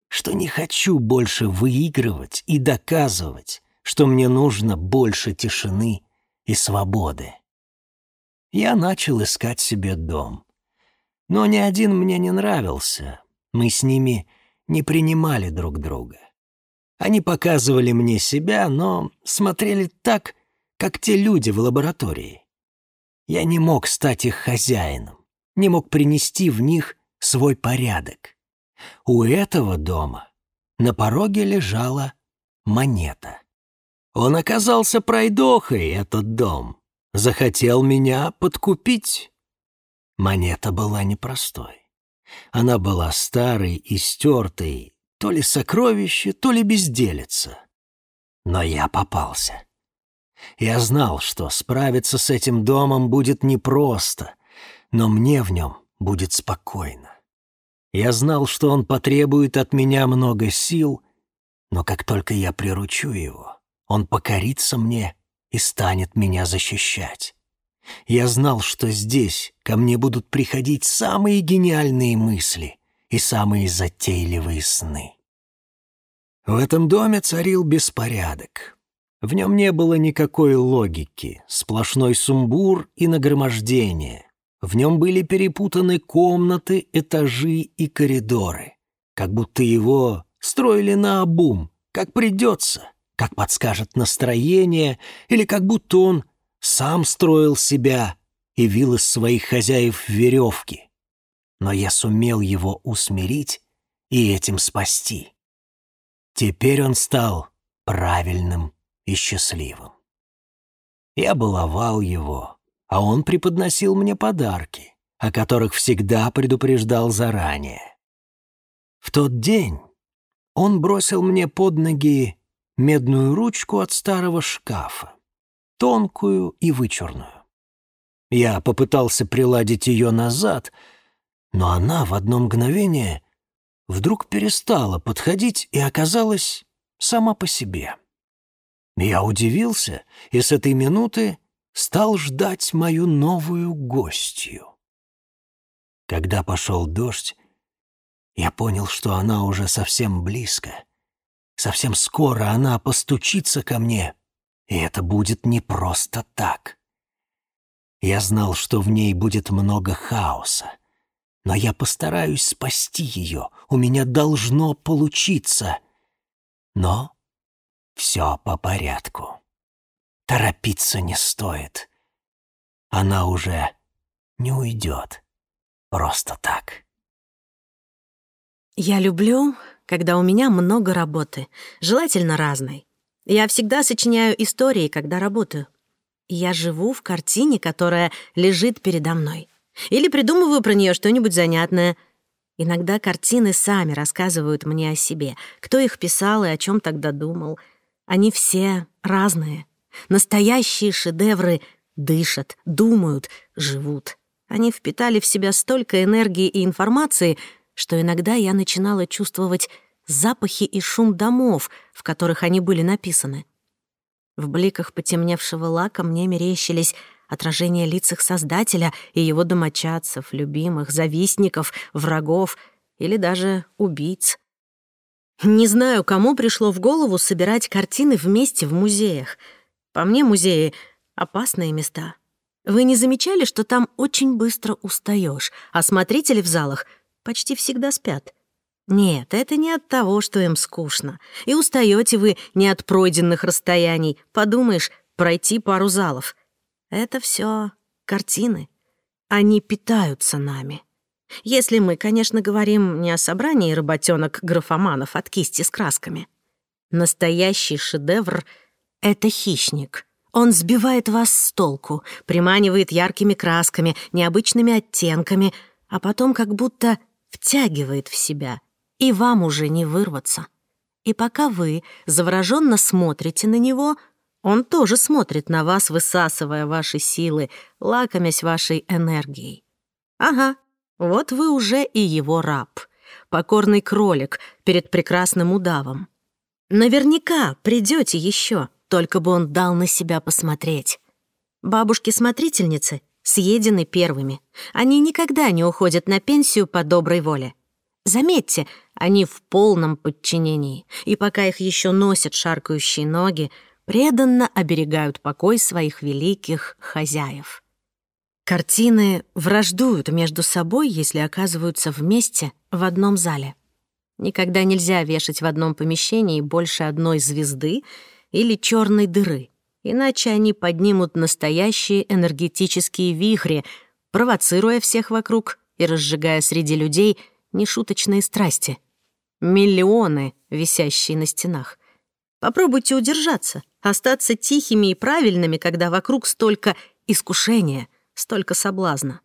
что не хочу больше выигрывать и доказывать, что мне нужно больше тишины и свободы. Я начал искать себе дом. Но ни один мне не нравился. Мы с ними не принимали друг друга. Они показывали мне себя, но смотрели так, как те люди в лаборатории. Я не мог стать их хозяином, не мог принести в них свой порядок. У этого дома на пороге лежала монета. Он оказался пройдохой, этот дом. Захотел меня подкупить. Монета была непростой. Она была старой и стертой, то ли сокровище, то ли безделица. Но я попался. Я знал, что справиться с этим домом будет непросто, но мне в нем будет спокойно. Я знал, что он потребует от меня много сил, но как только я приручу его, он покорится мне и станет меня защищать. Я знал, что здесь ко мне будут приходить самые гениальные мысли и самые затейливые сны. В этом доме царил беспорядок. В нем не было никакой логики, сплошной сумбур и нагромождение. В нем были перепутаны комнаты, этажи и коридоры. Как будто его строили на обум, как придется, как подскажет настроение, или как будто он сам строил себя и вил из своих хозяев веревки. Но я сумел его усмирить и этим спасти. Теперь он стал правильным и счастливым. Я баловал его, а он преподносил мне подарки, о которых всегда предупреждал заранее. В тот день он бросил мне под ноги медную ручку от старого шкафа, тонкую и вычурную. Я попытался приладить ее назад, но она в одно мгновение вдруг перестала подходить и оказалась сама по себе. Я удивился и с этой минуты стал ждать мою новую гостью. Когда пошел дождь, я понял, что она уже совсем близко. Совсем скоро она постучится ко мне, и это будет не просто так. Я знал, что в ней будет много хаоса, но я постараюсь спасти ее, у меня должно получиться. Но все по порядку торопиться не стоит. Она уже не уйдет. Просто так. Я люблю, когда у меня много работы, желательно разной. Я всегда сочиняю истории, когда работаю. Я живу в картине, которая лежит передо мной. Или придумываю про нее что-нибудь занятное. Иногда картины сами рассказывают мне о себе, кто их писал и о чем тогда думал. Они все разные. Настоящие шедевры дышат, думают, живут. Они впитали в себя столько энергии и информации, что иногда я начинала чувствовать запахи и шум домов, в которых они были написаны. В бликах потемневшего лака мне мерещились отражения лиц их создателя и его домочадцев, любимых, завистников, врагов или даже убийц. Не знаю, кому пришло в голову собирать картины вместе в музеях — по мне, музеи — опасные места. Вы не замечали, что там очень быстро устаешь, а смотрители в залах почти всегда спят? Нет, это не от того, что им скучно. И устаёте вы не от пройденных расстояний. Подумаешь, пройти пару залов. Это всё картины. Они питаются нами. Если мы, конечно, говорим не о собрании работёнок графоманов от кисти с красками. Настоящий шедевр — это хищник. Он сбивает вас с толку, приманивает яркими красками, необычными оттенками, а потом как будто втягивает в себя, и вам уже не вырваться. И пока вы завороженно смотрите на него, он тоже смотрит на вас, высасывая ваши силы, лакомясь вашей энергией. Ага, вот вы уже и его раб, покорный кролик перед прекрасным удавом. Наверняка придете еще. Только бы он дал на себя посмотреть. Бабушки-смотрительницы съедены первыми. Они никогда не уходят на пенсию по доброй воле. Заметьте, они в полном подчинении, и пока их еще носят шаркающие ноги, преданно оберегают покой своих великих хозяев. Картины враждуют между собой, если оказываются вместе в одном зале. Никогда нельзя вешать в одном помещении больше одной звезды или черной дыры, иначе они поднимут настоящие энергетические вихри, провоцируя всех вокруг и разжигая среди людей нешуточные страсти. Миллионы, висящие на стенах. Попробуйте удержаться, остаться тихими и правильными, когда вокруг столько искушения, столько соблазна.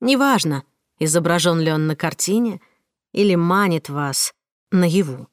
Неважно, изображен ли он на картине или манит вас наяву.